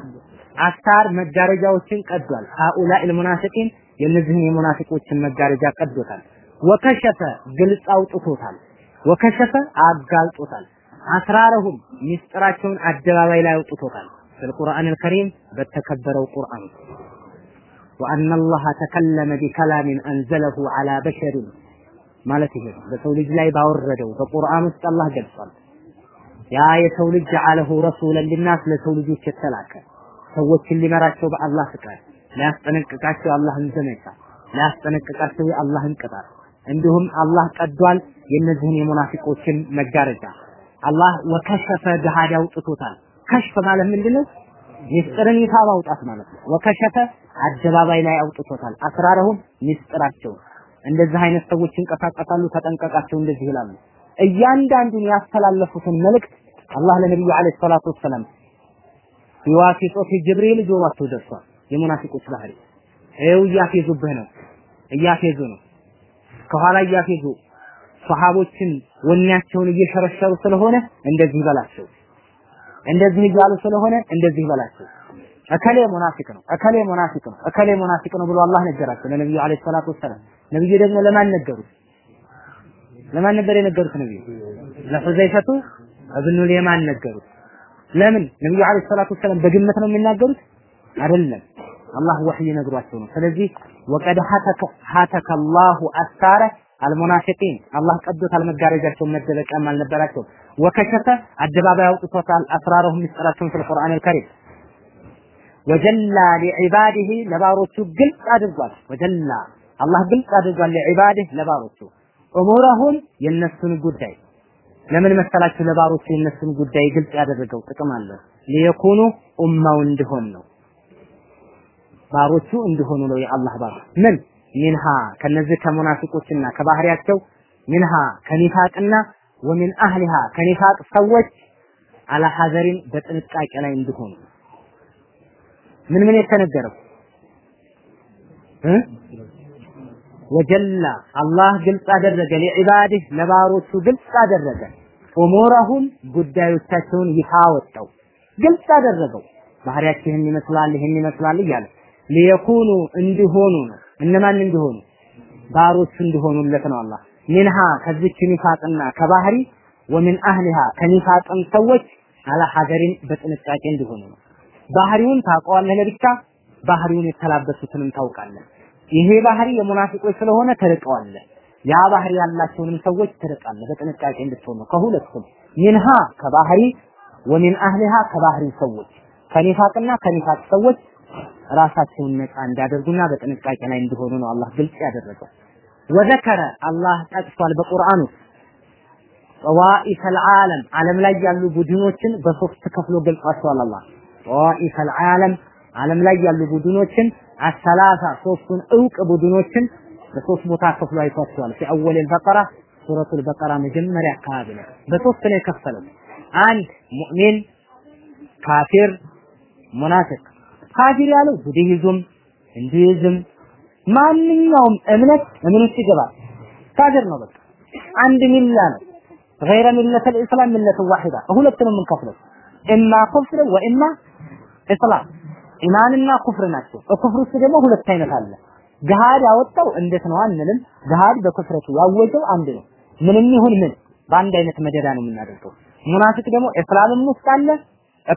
አስታር መጋረጃዎችን ቀዷል። ሃኡላኢል ሙናፊቂን የእነዚህን የሙናፊቆችን መጋረጃ ቀዶታል። ወከሸፈ ግልጽ አውጥቶታል። ወከሸፈ አጋልጦታል። አስራረሁም ሚስጥራቸውን አደባባይ ላይ አውጥቶታል። በቁርአን አልከሪም በተከበረው ቁርአን ወአነ አላህ ተከለመ ቢከላሚን አንዘለሁ ዐላ በሸሪን ማለት ይሄ በሰው ልጅ ላይ ባወረደው በቁርአን ውስጥ አላህ ገልጿል። ያ የሰው ልጅ ጀዓለሁ ረሱለን ሊናስ ለሰው ልጆች የተላከ ሰዎችን ሊመራቸው በአላህ ፍቃድ ሊያስጠነቅቃቸው የአላህን ዘመቻ ሊያስጠነቅቃቸው የአላህን ቅጣት እንዲሁም አላህ ቀዷል የእነዚህን የሙናፊቆችን መጋረጃ አላህ ወከሸፈ ገሃድ አውጥቶታል። ከሽፍ ማለት ምንድነው? ሚስጥርን ይፋ ማውጣት ማለት ነው። ወከሸፈ አደባባይ ላይ አውጥቶታል። አስራረሁም ሚስጥራቸው እንደዚህ አይነት ሰዎች ይንቀሳቀሳሉ፣ ተጠንቀቃቸው፣ እንደዚህ ይላሉ። እያንዳንዱን ያስተላለፉትን መልእክት አላህ ለነብዩ አለይሂ ሰላቱ ወሰላም ይዋፊጦት ጅብሪል ጆሯቸው ደርሷል። የሙናፊቆች ባህሪ ይኸው እያፌዙብህ ነው፣ እያፌዙ ነው፣ ከኋላ እያፌዙ ሰሃቦችን ወኔያቸውን እየሸረሸሩ ስለሆነ እንደዚህ በላቸው፣ እንደዚህ እያሉ ስለሆነ እንደዚህ በላቸው። እከሌ ሙናፊቅ ነው፣ እከሌ ሙናፊቅ ነው፣ እከሌ ሙናፊቅ ነው ብሎ አላህ ነገራቸው ለነብዩ አለይሂ ሰላቱ ወሰላም። ነብዩ ደግሞ ለማን ነገሩት? ለማን ነበር የነገሩት? ነብዩ ለሁዘይፈቱ እብኑ ልየማን ነገሩት። ለምን ነብዩ አለይሂ ሰላቱ ወሰላም በግምት ነው የሚናገሩት? አይደለም። አላህ ወህይ ነግሯቸው ነው። ስለዚህ ወቀድ ሀተከ አላሁ አስታረ አልሙናፊቂን አላህ ቀዶታል። መጋረጃቸውን መደበቂያም አልነበራቸው። ወከሸፈ አደባባይ አውጥቶታል። አስራረሁም ምስጢራቸውን ፊል ቁርአን አልከሪም ወጀላ ሊዒባዲህ ለባሮቹ ግልጽ አድርጓል። ወጀላ አላህ ግልጽ አድርጓል ሊዒባዲህ ለባሮቹ እሙረሁም የነሱን ጉዳይ ለምን መሰላችሁ? ለባሮቹ የነሱን ጉዳይ ግልጽ ያደረገው ጥቅም አለ። ሊየኩኑ ኡማው እንዲሆን ነው። ባሮቹ እንደሆኑ ነው የአላህ ባር። ምን? ሚንሃ ከነዚህ ከሙናፊቆችና ከባህሪያቸው ሚንሃ ከኒፋቅና ወሚን አህሊሃ ከኒፋቅ ሰዎች አላ ሐዘሪን በጥንቃቄ ላይ እንደሆኑ ምን ምን የተነገረው? ወጀላ አላህ ግልጽ አደረገ ለዒባዲህ ለባሮቹ ግልጽ አደረገ። ኡሙረሁም ጉዳዮቻቸውን ይፋ ወጣው። ግልጽ አደረገው። ባህሪያቸው ይህን ይመስላል ይህን ይመስላል እያለ ሊየኩኑ እንዲሆኑ ነው እነማን እንዲሆኑ ባሮቹ እንዲሆኑለት ነው አላህ ሚንሃ ከዚች ኒፋቅና ከባህሪ ወሚን አህሊሃ ከኒፋቅም ሰዎች አላ ሐዘሪን በጥንቃቄ እንዲሆኑ ነው ባህሪውን ታውቀዋለህ ለብቻ ባህሪውን የተላበሱትንም ታውቃለህ ይሄ ባህሪ የሙናፊቆች ስለሆነ ትርቀዋለህ ያ ባህሪ ያላቸውንም ሰዎች ትርቃለህ በጥንቃቄ እንድትሆን ነው ከሁለቱም። ሚንሃ ከባህሪ ወሚን አህሊሃ ከባህሪ ሰዎች። ከኒፋቅና ከኒፋቅ ሰዎች ራሳቸውን ነፃ እንዲያደርጉና በጥንቃቄ ላይ እንዲሆኑ ነው አላህ ግልጽ ያደረገው። ወዘከረ አላህ ጠቅሷል በቁርአኑ ጠዋኢፈል ዓለም ዓለም ላይ ያሉ ቡድኖችን በሶስት ከፍሎ ገልጿቸዋል አላህ። ጠዋኢፈል ዓለም ዓለም ላይ ያሉ ቡድኖችን አሰላሳ ሶስቱን እውቅ ቡድኖችን በሶስት ቦታ ከፍሎ አይቷቸዋል። ፊ አወል በቀራ ሱረቱል በቀራ መጀመሪያ አካባቢ ላይ በሶስት ነው የከፈለው። አንድ ሙእሚን ካፊር ሙናፊቅ ካፊር ያለው ቡድሂዝም ሂንዱይዝም ማንኛውም እምነት እምን ውስጥ ይገባል ካፊር ነው በቃ አንድ ሚላ ነው غير ملة الإسلام ملة واحدة ሁለቱንም የምንከፍለው ኢማ ኩፍር ወኢማ እስላም ኢማንና ኩፍር ናቸው በኩፍር ውስጥ ደግሞ ሁለት አይነት አለ ገሃድ ያወጣው እንዴት ነው አንልም ገሃድ በኩፍረቱ ያወጀው አንድ ነው ምንም ይሁን ምን በአንድ አይነት መደዳ ነው የምናደርገው ሙናፊቅ ደግሞ እስላምም ውስጥ አለ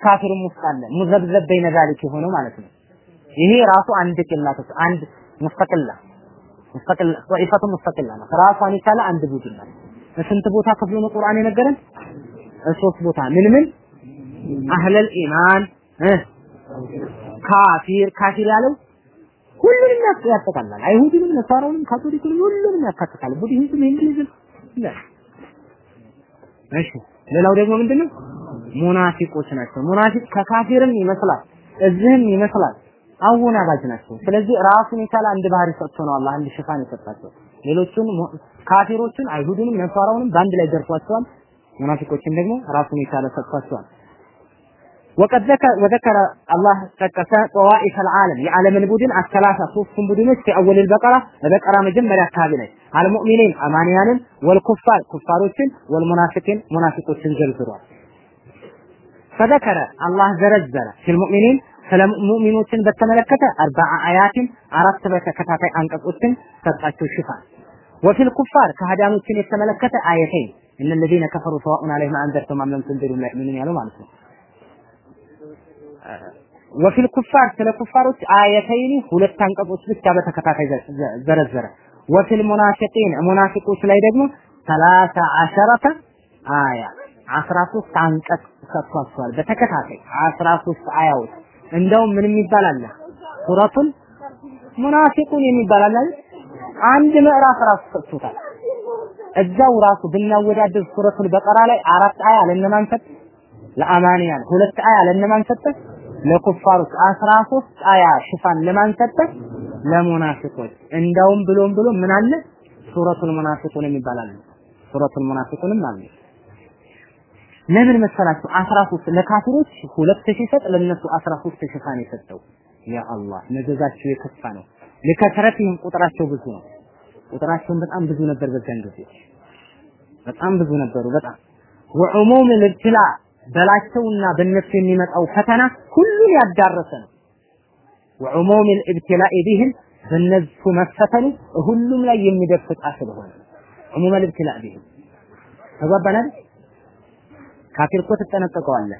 ካፊርም ውስጥ አለ። ሙዘብዘብ በይነ ዛሊክ የሆነው ማለት ነው። ይሄ ራሱ አንድ ቅላቶች አንድ ሙስተቅላ ሙስተቅላ ጧኢፈቱ ሙስተቅላ ነው። ራሷን የቻለ አንድ ቡድን ነው። በስንት ቦታ ከፍሎ ነው ቁርአን የነገረን? ሶስት ቦታ። ምን ምን? አህለል ኢማን። ካፊር። ካፊር ያለው ሁሉንም ያጠቃልላል አይሁድንም ነሳራውንም ካቶሊክንም ሁሉንም ያካትታል። ቡድሂዝም ሂንዱይዝም እሺ። ሌላው ደግሞ ምንድነው ሙናፊቆች ናቸው። ሙናፊቅ ከካፊርም ይመስላል እዚህም ይመስላል አወናባጅ ናቸው። ስለዚህ ራሱን የቻለ አንድ ባህሪ ሰጥቶ ነው አላህ አንድ ሽፋን የሰጣቸው። ሌሎቹን ካፊሮችን፣ አይሁድንም፣ ነሳራውንም በአንድ ላይ ደርሷቸዋል። ሙናፊቆችን ደግሞ ራሱን የቻለ ሰጥቷቸዋል። ወቀድ ወዘከረ አላህ ጠቀሰ ጠዋኢፈ ልዓለም የዓለምን ቡድን አሰላሳ ሶስቱን ቡድኖች ፊ አወል በበቀራ መጀመሪያ አካባቢ ላይ አልሙእሚኒን አማንያንን ወልኩፋር ኩፋሮችን ወልሙናፊቂን ሙናፊቆችን ዘርዝሯል። فذكر الله ዘረዘረ في المؤمنين ስለ ሙእሚኖችን በተመለከተ أربع آيات አራት በተከታታይ አንቀጾችን ሰጣቸው ሽፋን وفي الكفار ከሃዳኖችን የተመለከተ آيتين إن الذين كفروا سواء عليهم أأنذرتهم أم لم تنذرهم ያለው ማለት ነው وفي الكفار ስለ ኩፋሮች آيتين ሁለት አንቀጾች ብቻ በተከታታይ ዘረዘረ. وفي المنافقين ሙናፊቆች ላይ ደግሞ ሰላሳ አሸረተ አያ አስራ ሶስት አንቀጽ ሰጥቷቸዋል። በተከታታይ አስራ ሶስት አያዎች እንደውም ምን የሚባል ሱረቱን ሙናፊቁን የሚባል አንድ ምዕራፍ ራሱ ሰጥቶታል። እዛው ራሱ ብናወዳደር ሱረቱል በቀራ ላይ አራት አያ ለእነማን ሰጥ ለአማንያን። ሁለት አያ ለእነማን ሰጠ? ለኩፋሮች። 13 አያ ሽፋን ለማን ሰጠ? ለሙናፊቆች። እንደውም ብሎም ብሎ ምን አለ? ሱረቱል ሙናፊቁን የሚባል አለ። ሱረቱል ሙናፊቁንም አለ ለምን መሰላችሁ? 13 ለካፊሮች 2 ሲሰጥ ለነሱ 13 ሽፋን የሰጠው ያ አላህ መዘዛቸው የከፋ ነው። ለከሰረትህም ቁጥራቸው ብዙ ነው። ቁጥራቸውን በጣም ብዙ ነበር በዛን ጊዜ በጣም ብዙ ነበሩ። በጣም ወዑሙም ልብትላ በላቸውና በነሱ የሚመጣው ፈተና ሁሉን ያዳረሰ ነው። ወዑሙም ልብትላኢ ቢህም በእነሱ መፈተኑ ሁሉም ላይ የሚደርስ ስለሆነ ዑሙመ ልብትላ ቢህም ተጓባናል። ካፊር እኮ ትጠነቀቀዋለህ፣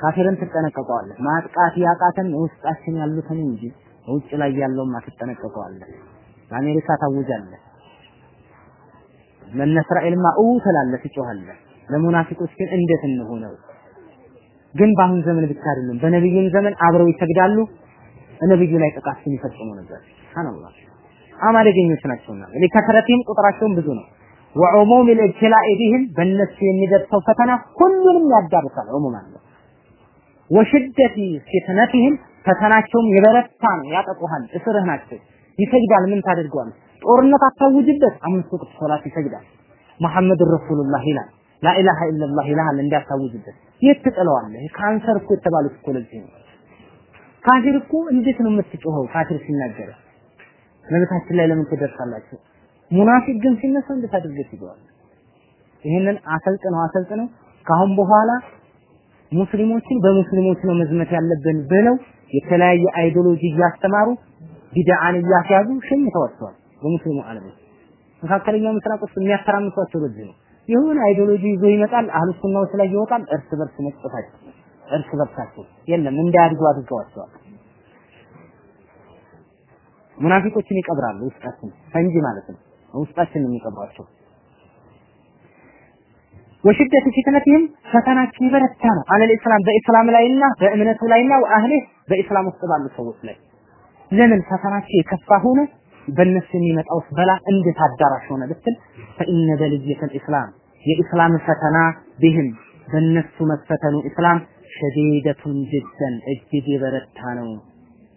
ካፊርን ትጠነቀቀዋለህ። ማጥቃት ያቃተን ውስጣችን ያሉትን እንጂ ውጭ ላይ ያለውማ ትጠነቀቀዋለህ። በአሜሪካ ታውጃለህ፣ ለእነ እስራኤልማ ኡ ትላለህ፣ ትጮኻለህ። ለሙናፊቆች ግን እንዴት እንሆነው? ግን በአሁን ዘመን ብቻ አይደለም፣ በነብዩም ዘመን አብረው ይሰግዳሉ፣ ነብዩ ላይ ጥቃት ሲፈጽሙ ነበር። ሱብሃንአላህ አማለገኞች ናቸውና ለከተረቲም ቁጥራቸውም ብዙ ነው። ወዑሙም ልእብትላኢ ቢህም በእነሱ የሚደርሰው ፈተና ሁሉንም ያዳርሳል። ዑሙማን ነው ወሽደቲ ፊትነቲህም ፈተናቸውም የበረታ ነው፣ ያጠቁሃል፣ እስርህ ናቸው። ይሰግዳል። ምን ታደርገዋል? ጦርነት አታውጅበት፣ አምስት ወቅት ሶላት ይሰግዳል። መሐመድ ረሱሉላህ ይላል፣ ላኢላሃ ኢለላህ ይልሃል እንዳታውጅበት። የት ትጥለዋለህ? ካንሰር እኮ የተባሉት እኮ ለዚህ ነው። ካፊር እኮ እንዴት ነው የምትጮኸው? ካፊር ሲናገር መቤታችን ላይ ለምን ትደርሳላችሁ? ሙናፊቅ ግን ሲነሳ እንዴት አድርገህ ትገዋለህ? ይህንን አሰልጥነው አሰልጥነው ካሁን በኋላ ሙስሊሞችን በሙስሊሞች ነው መዝመት ያለብን ብለው የተለያየ ideology እያስተማሩ ቢድዓን እያስያዙ ሸኝተዋቸዋል። በሙስሊሙ ዓለም መካከለኛው ምስራቅ ውስጥ የሚያተራምሷቸው ለዚህ ነው። የሆነ ideology ይዞ ይመጣል፣ አህሉ ሱናዎች ላይ ይወጣል። እርስ በርስ መጥፋታቸው እርስ በርሳቸው የለም እንዳያድጉ አድርገዋቸዋል። ሙናፊቆችን ይቀብራሉ ውስጣችን ፈንጂ ማለት ነው። ውስጣችን ነው የሚቀብሯቸው። ወሽደት ፊትነትህም ፈተናቸው የበረታ ነው። አለል ኢስላም በኢስላም ላይና በእምነቱ ላይና ወአህሌ በኢስላም ውስጥ ባሉ ሰዎች ላይ ለምን ፈተናቸው የከፋ ሆነ? በእነሱ የሚመጣው በላ እንዴት አዳራሽ ሆነ ብትል ፈኢነ በልየተል ኢስላም የኢስላም ፈተና ቢህም በእነሱ መፈተኑ ኢስላም ሸዲደቱን ጅደን እጅግ የበረታ ነው።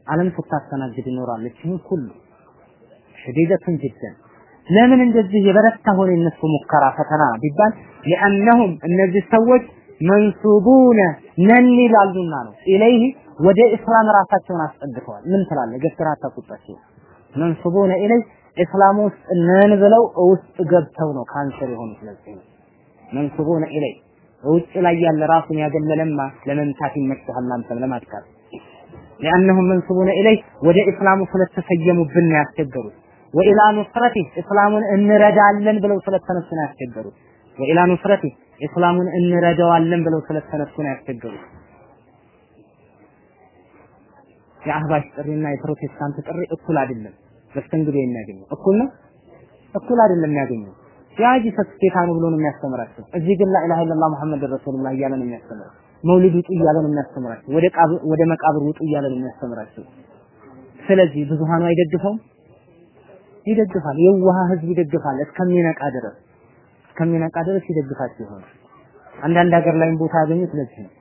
ዓለም ስታስተናግድ ይኖራለች። ይህን ሁሉ ሸዲደቱን ጅደን ለምን እንደዚህ የበረታ ሆነ የነሱ ሙከራ ፈተና ቢባል ሊአነሁም እነዚህ ሰዎች መንሱቡነ ነን ይላሉና ነው። ኢለይህ ወደ እስላም ራሳቸውን አስጠግተዋል። ምን ትላለህ? ገፍትራ አታቁጣቸው። መንሱቡነ ኢለይ እስላም ውስጥ ነን ብለው ውስጥ ገብተው ነው ካንሰር የሆኑ ስለዚህ ነው። መንሱቡነ ውጭ ላይ ያለ ራሱን ያገለለማ ለመምታት ይመችሃል አንተም ለማጥቃት ሊአነሁም መንሱቡነ ኢለይ ወደ እስላሙ ስለተሰየሙብን ያስቸገሩት። ወኢላ ኑስረቲ እስላሙን እንረዳለን ብለው ስለተነሱ ነው ያስቸገሩት። ወኢላ ኑስረቲ እስላሙን እንረዳዋለን ብለው ስለተነሱ ነው ያስቸገሩት። የአህባሽ ጥሪና የፕሮቴስታንት ጥሪ እኩል አይደለም። በስተንግዶ የሚያገኘው እኩል ነው? እኩል አይደለም የሚያገኘው። ያጂ ሰስኬታ ነው ብሎ ነው የሚያስተምራቸው። እዚህ ግን ላኢላሃ ኢለላህ ሙሐመድ ረሱሉላህ እያለ ነው የሚያስተምራቸው። መውሊድ ውጡ እያለ ነው የሚያስተምራቸው። ወደ መቃብር ውጡ እያለ ነው የሚያስተምራቸው። ስለዚህ ብዙሃኑ አይደግፈውም? ይደግፋል። የዋህ ህዝብ ይደግፋል እስከሚነቃ ድረስ እስከሚነቃ ድረስ ይደግፋቸው ይሆናል። አንዳንድ ሀገር ላይም ቦታ ያገኙት ለዚህ ነው።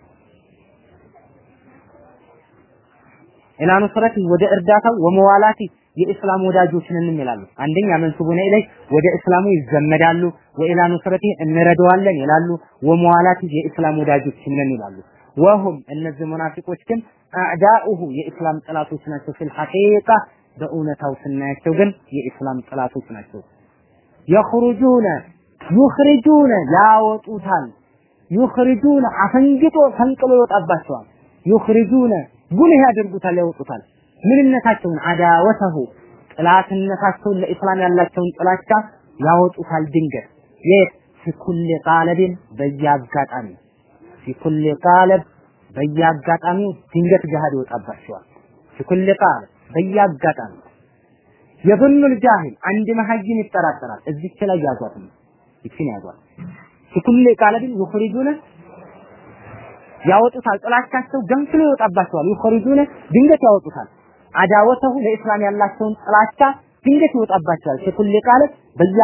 ኢላ ኑስረቲ ወደ እርዳታው ወመዋላቲ የእስላም ወዳጆች ነን ይላሉ። አንደኛ መንሱቡነ ኢለይ ወደ እስላሙ ይዘመዳሉ። ወኢላ ኑስረቲ እንረዳዋለን ይላሉ። ወመዋላቲ የእስላም ወዳጆች ነን ይላሉ። ወሁም እነዚህ ሙናፊቆች ግን አዕዳኡሁ የእስላም ጠላቶች ናቸው። ፊል በእውነታው ስናያቸው ግን የኢስላም ጠላቶች ናቸው። የኽሩጁነ ዩኽሪጁነ ያወጡታል። ዩኽሪጁነ አፈንግጦ ፈንቅሎ ይወጣባቸዋል። ዩኽሪጁነ ጉልህ ያደርጉታል፣ ያወጡታል። ምንነታቸውን አዳወተሁ ጥላትነታቸውን ለኢስላም ያላቸውን ጥላቻ ያወጡታል። ድንገት የት ፊኩል ቃለብን በየአጋጣሚ ፊኩል ቃለብ በየአጋጣሚው ድንገት ገሃድ ይወጣባቸዋል። ፊኩል ቃለብ በያጋጣሚ የظنል ጃሂል አንድ መሀይም ይጠራጠራል። እዚች ላይ ያዟት ነው ይችን ያዟት ሲኩል ቃለብን ይخرجونه ያወጡታል። ጥላቻቸው ገንፍሎ ይወጣባቸዋል። ይخرجونه ድንገት ያወጡታል። አዳወተሁ ለእስላም ያላቸውን ጥላቻ ድንገት ይወጣባቸዋል። ሲኩል ቃለት በዚህ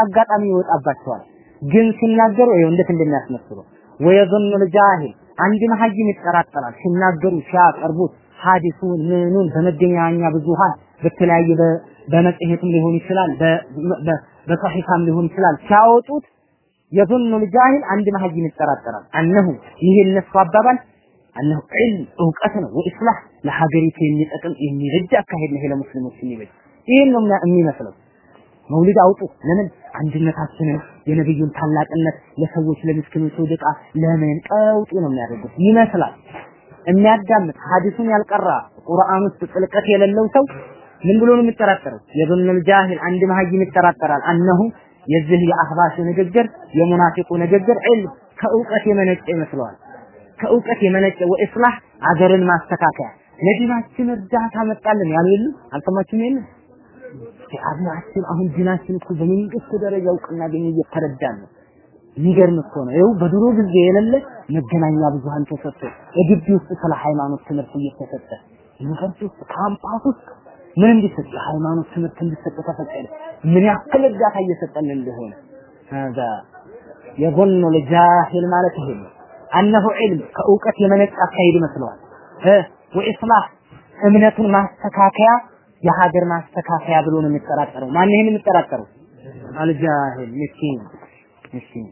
ይወጣባቸዋል። ግን ሲናገሩ ይኸው እንዴት እንደሚያስመስሉ ወየظنል ጃሂል አንድ መሀይም ይጠራጠራል። ሲናገሩ ሲያቀርቡት ሐዲሱን ምኑን በመገናኛ ብዙሃን በተለያየ በመጽሔትም ሊሆን ይችላል፣ በሰሒፋም ሊሆን ይችላል ሲያወጡት የظن الجاهل አንድ መሀይም ይጠራጠራል። አነሁ ይህ እነሱ አባባል አነሁ ዒልም እውቀት ነው ወኢስላህ ለሀገሪቱ የሚጠቅም የሚበጅ አካሄድ ነው ለሙስሊሞች የሚበጅ ይህን ነው የሚመስለው። መውሊድ አውጡ። ለምን አንድነታችንን የነብዩን ታላቅነት ለሰዎች ለምስኪኖች ወደቃ ለምን ቀውጡ ነው የሚያደርጉት ይመስላል። የሚያዳምጥ ሐዲሱን ያልቀራ ቁርአን ውስጥ ጥልቀት የሌለው ሰው ምን ብሎ ነው የሚጠራጠረው? የብኑል ጃሂል አንድ መሀይም ይጠራጠራል። አነሁ የዚህ የአህባሹ ንግግር የሙናፊቁ ንግግር ዒልም ከእውቀት የመነጨ ይመስለዋል። ከእውቀት የመነጨ ወኢስላህ አገርን ማስተካከያ ለዲናችን እርዳታ መጣልን ያሉ የሉ አልሰማችሁም? የለ አሁን ዲናችን እኮ በመንግስት ደረጃ እውቅና ገኘ እየተረዳን ነው። የሚገርም እኮ ነው። ይኸው በድሮ ጊዜ የሌለ መገናኛ ብዙሃን ተሰጥቶ የግቢ ውስጥ ስለ ሃይማኖት ትምህርት እየተሰጠ ዩኒቨርሲቲ ውስጥ ካምፓስ ውስጥ ምን እንዲሰጥ የሃይማኖት ትምህርት እንዲሰጥ ተፈቀደ። ምን ያክል እርዳታ እየሰጠልን እንደሆነ ሀዛ የጎኑ ለጃሂል ማለት ይሄ ነው። አነሁ ዒልም ከእውቀት የመነጨ አካሄድ ይመስለዋል። ወኢስላህ እምነቱን ማስተካከያ የሀገር ማስተካከያ ብሎ ነው የሚጠራጠረው። ማን ይሄን የሚጠራጠረው? አልጃሂል ምስኪን ምስኪን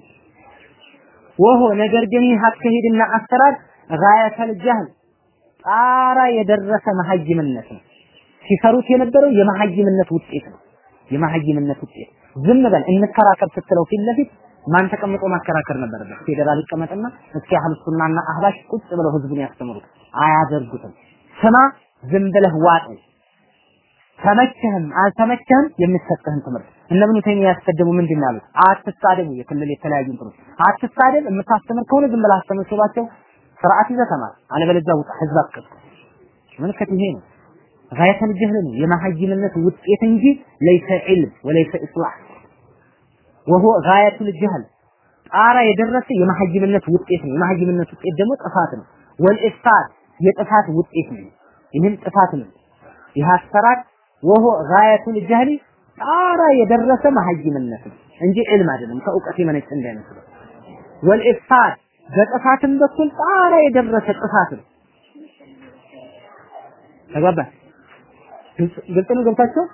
ወሆ ነገር ግን ይህ አሰራር ጋያተል ጀህል ጣራ የደረሰ መሀይምነት ነው። ሲሰሩት የነበረው የመሀይምነት ውጤት ነው። የመሀይምነት ውጤት ዝም በል እንከራከር ስትለው ፊት ለፊት ማን ተቀምጦ ማከራከር ነበረበት? ፌዴራል ይቀመጥና እስኪ አህል ሱናና አህባሽ ቁጭ ብለው ህዝቡን ያስተምሩት። አያደርጉትም። ስማ ዝም ብለህ ዋጥ። ተመቸህም አልተመቸህም የሚሰጥህን ትምህርት እነ ኢብኑ ተይሚያ ያስቀደሙ ምንድን ነው ያሉት? አትሳደቡ። የክልል የተለያዩ እንትኖች አትሳደብ። የምታስተምር ከሆነ ዝም ብለህ አስተምር ሲሏቸው ስርዓት ይዘህ ተማር፣ አለበለዚያ ውጣ። ህዝብ አትቀጥ ምልክት ይሄ ነው። ጋየተል ጀህል ነው የመሀይምነት ውጤት እንጂ ለይሰ ዒልም ወለይሰ ኢስላህ ወሆ ጋየቱል ጀህል ጣራ የደረሰ የመሀይምነት ውጤት ነው። የመሀይምነት ውጤት ደግሞ ጥፋት ነው። ወልኢፍሳድ የጥፋት ውጤት ነው። ይህም ጥፋት ነው። ይህ አሰራር ወሆ ጋየቱል ጀህል ጣራ የደረሰ መሀይምነት ነው እንጂ ዒልም አይደለም። ከእውቀት የመነጨ እንዳይመስለው። ወልኢፍሳድ በጥፋትም በኩል ጣራ የደረሰ ጥፋት ነው። ተግባባ? ግልጽ ነው። ገብታቸው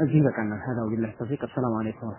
እዚህ በቃ ነው። ሀዳው ቢላህ ተውፊቅ። አሰላሙ አለይኩም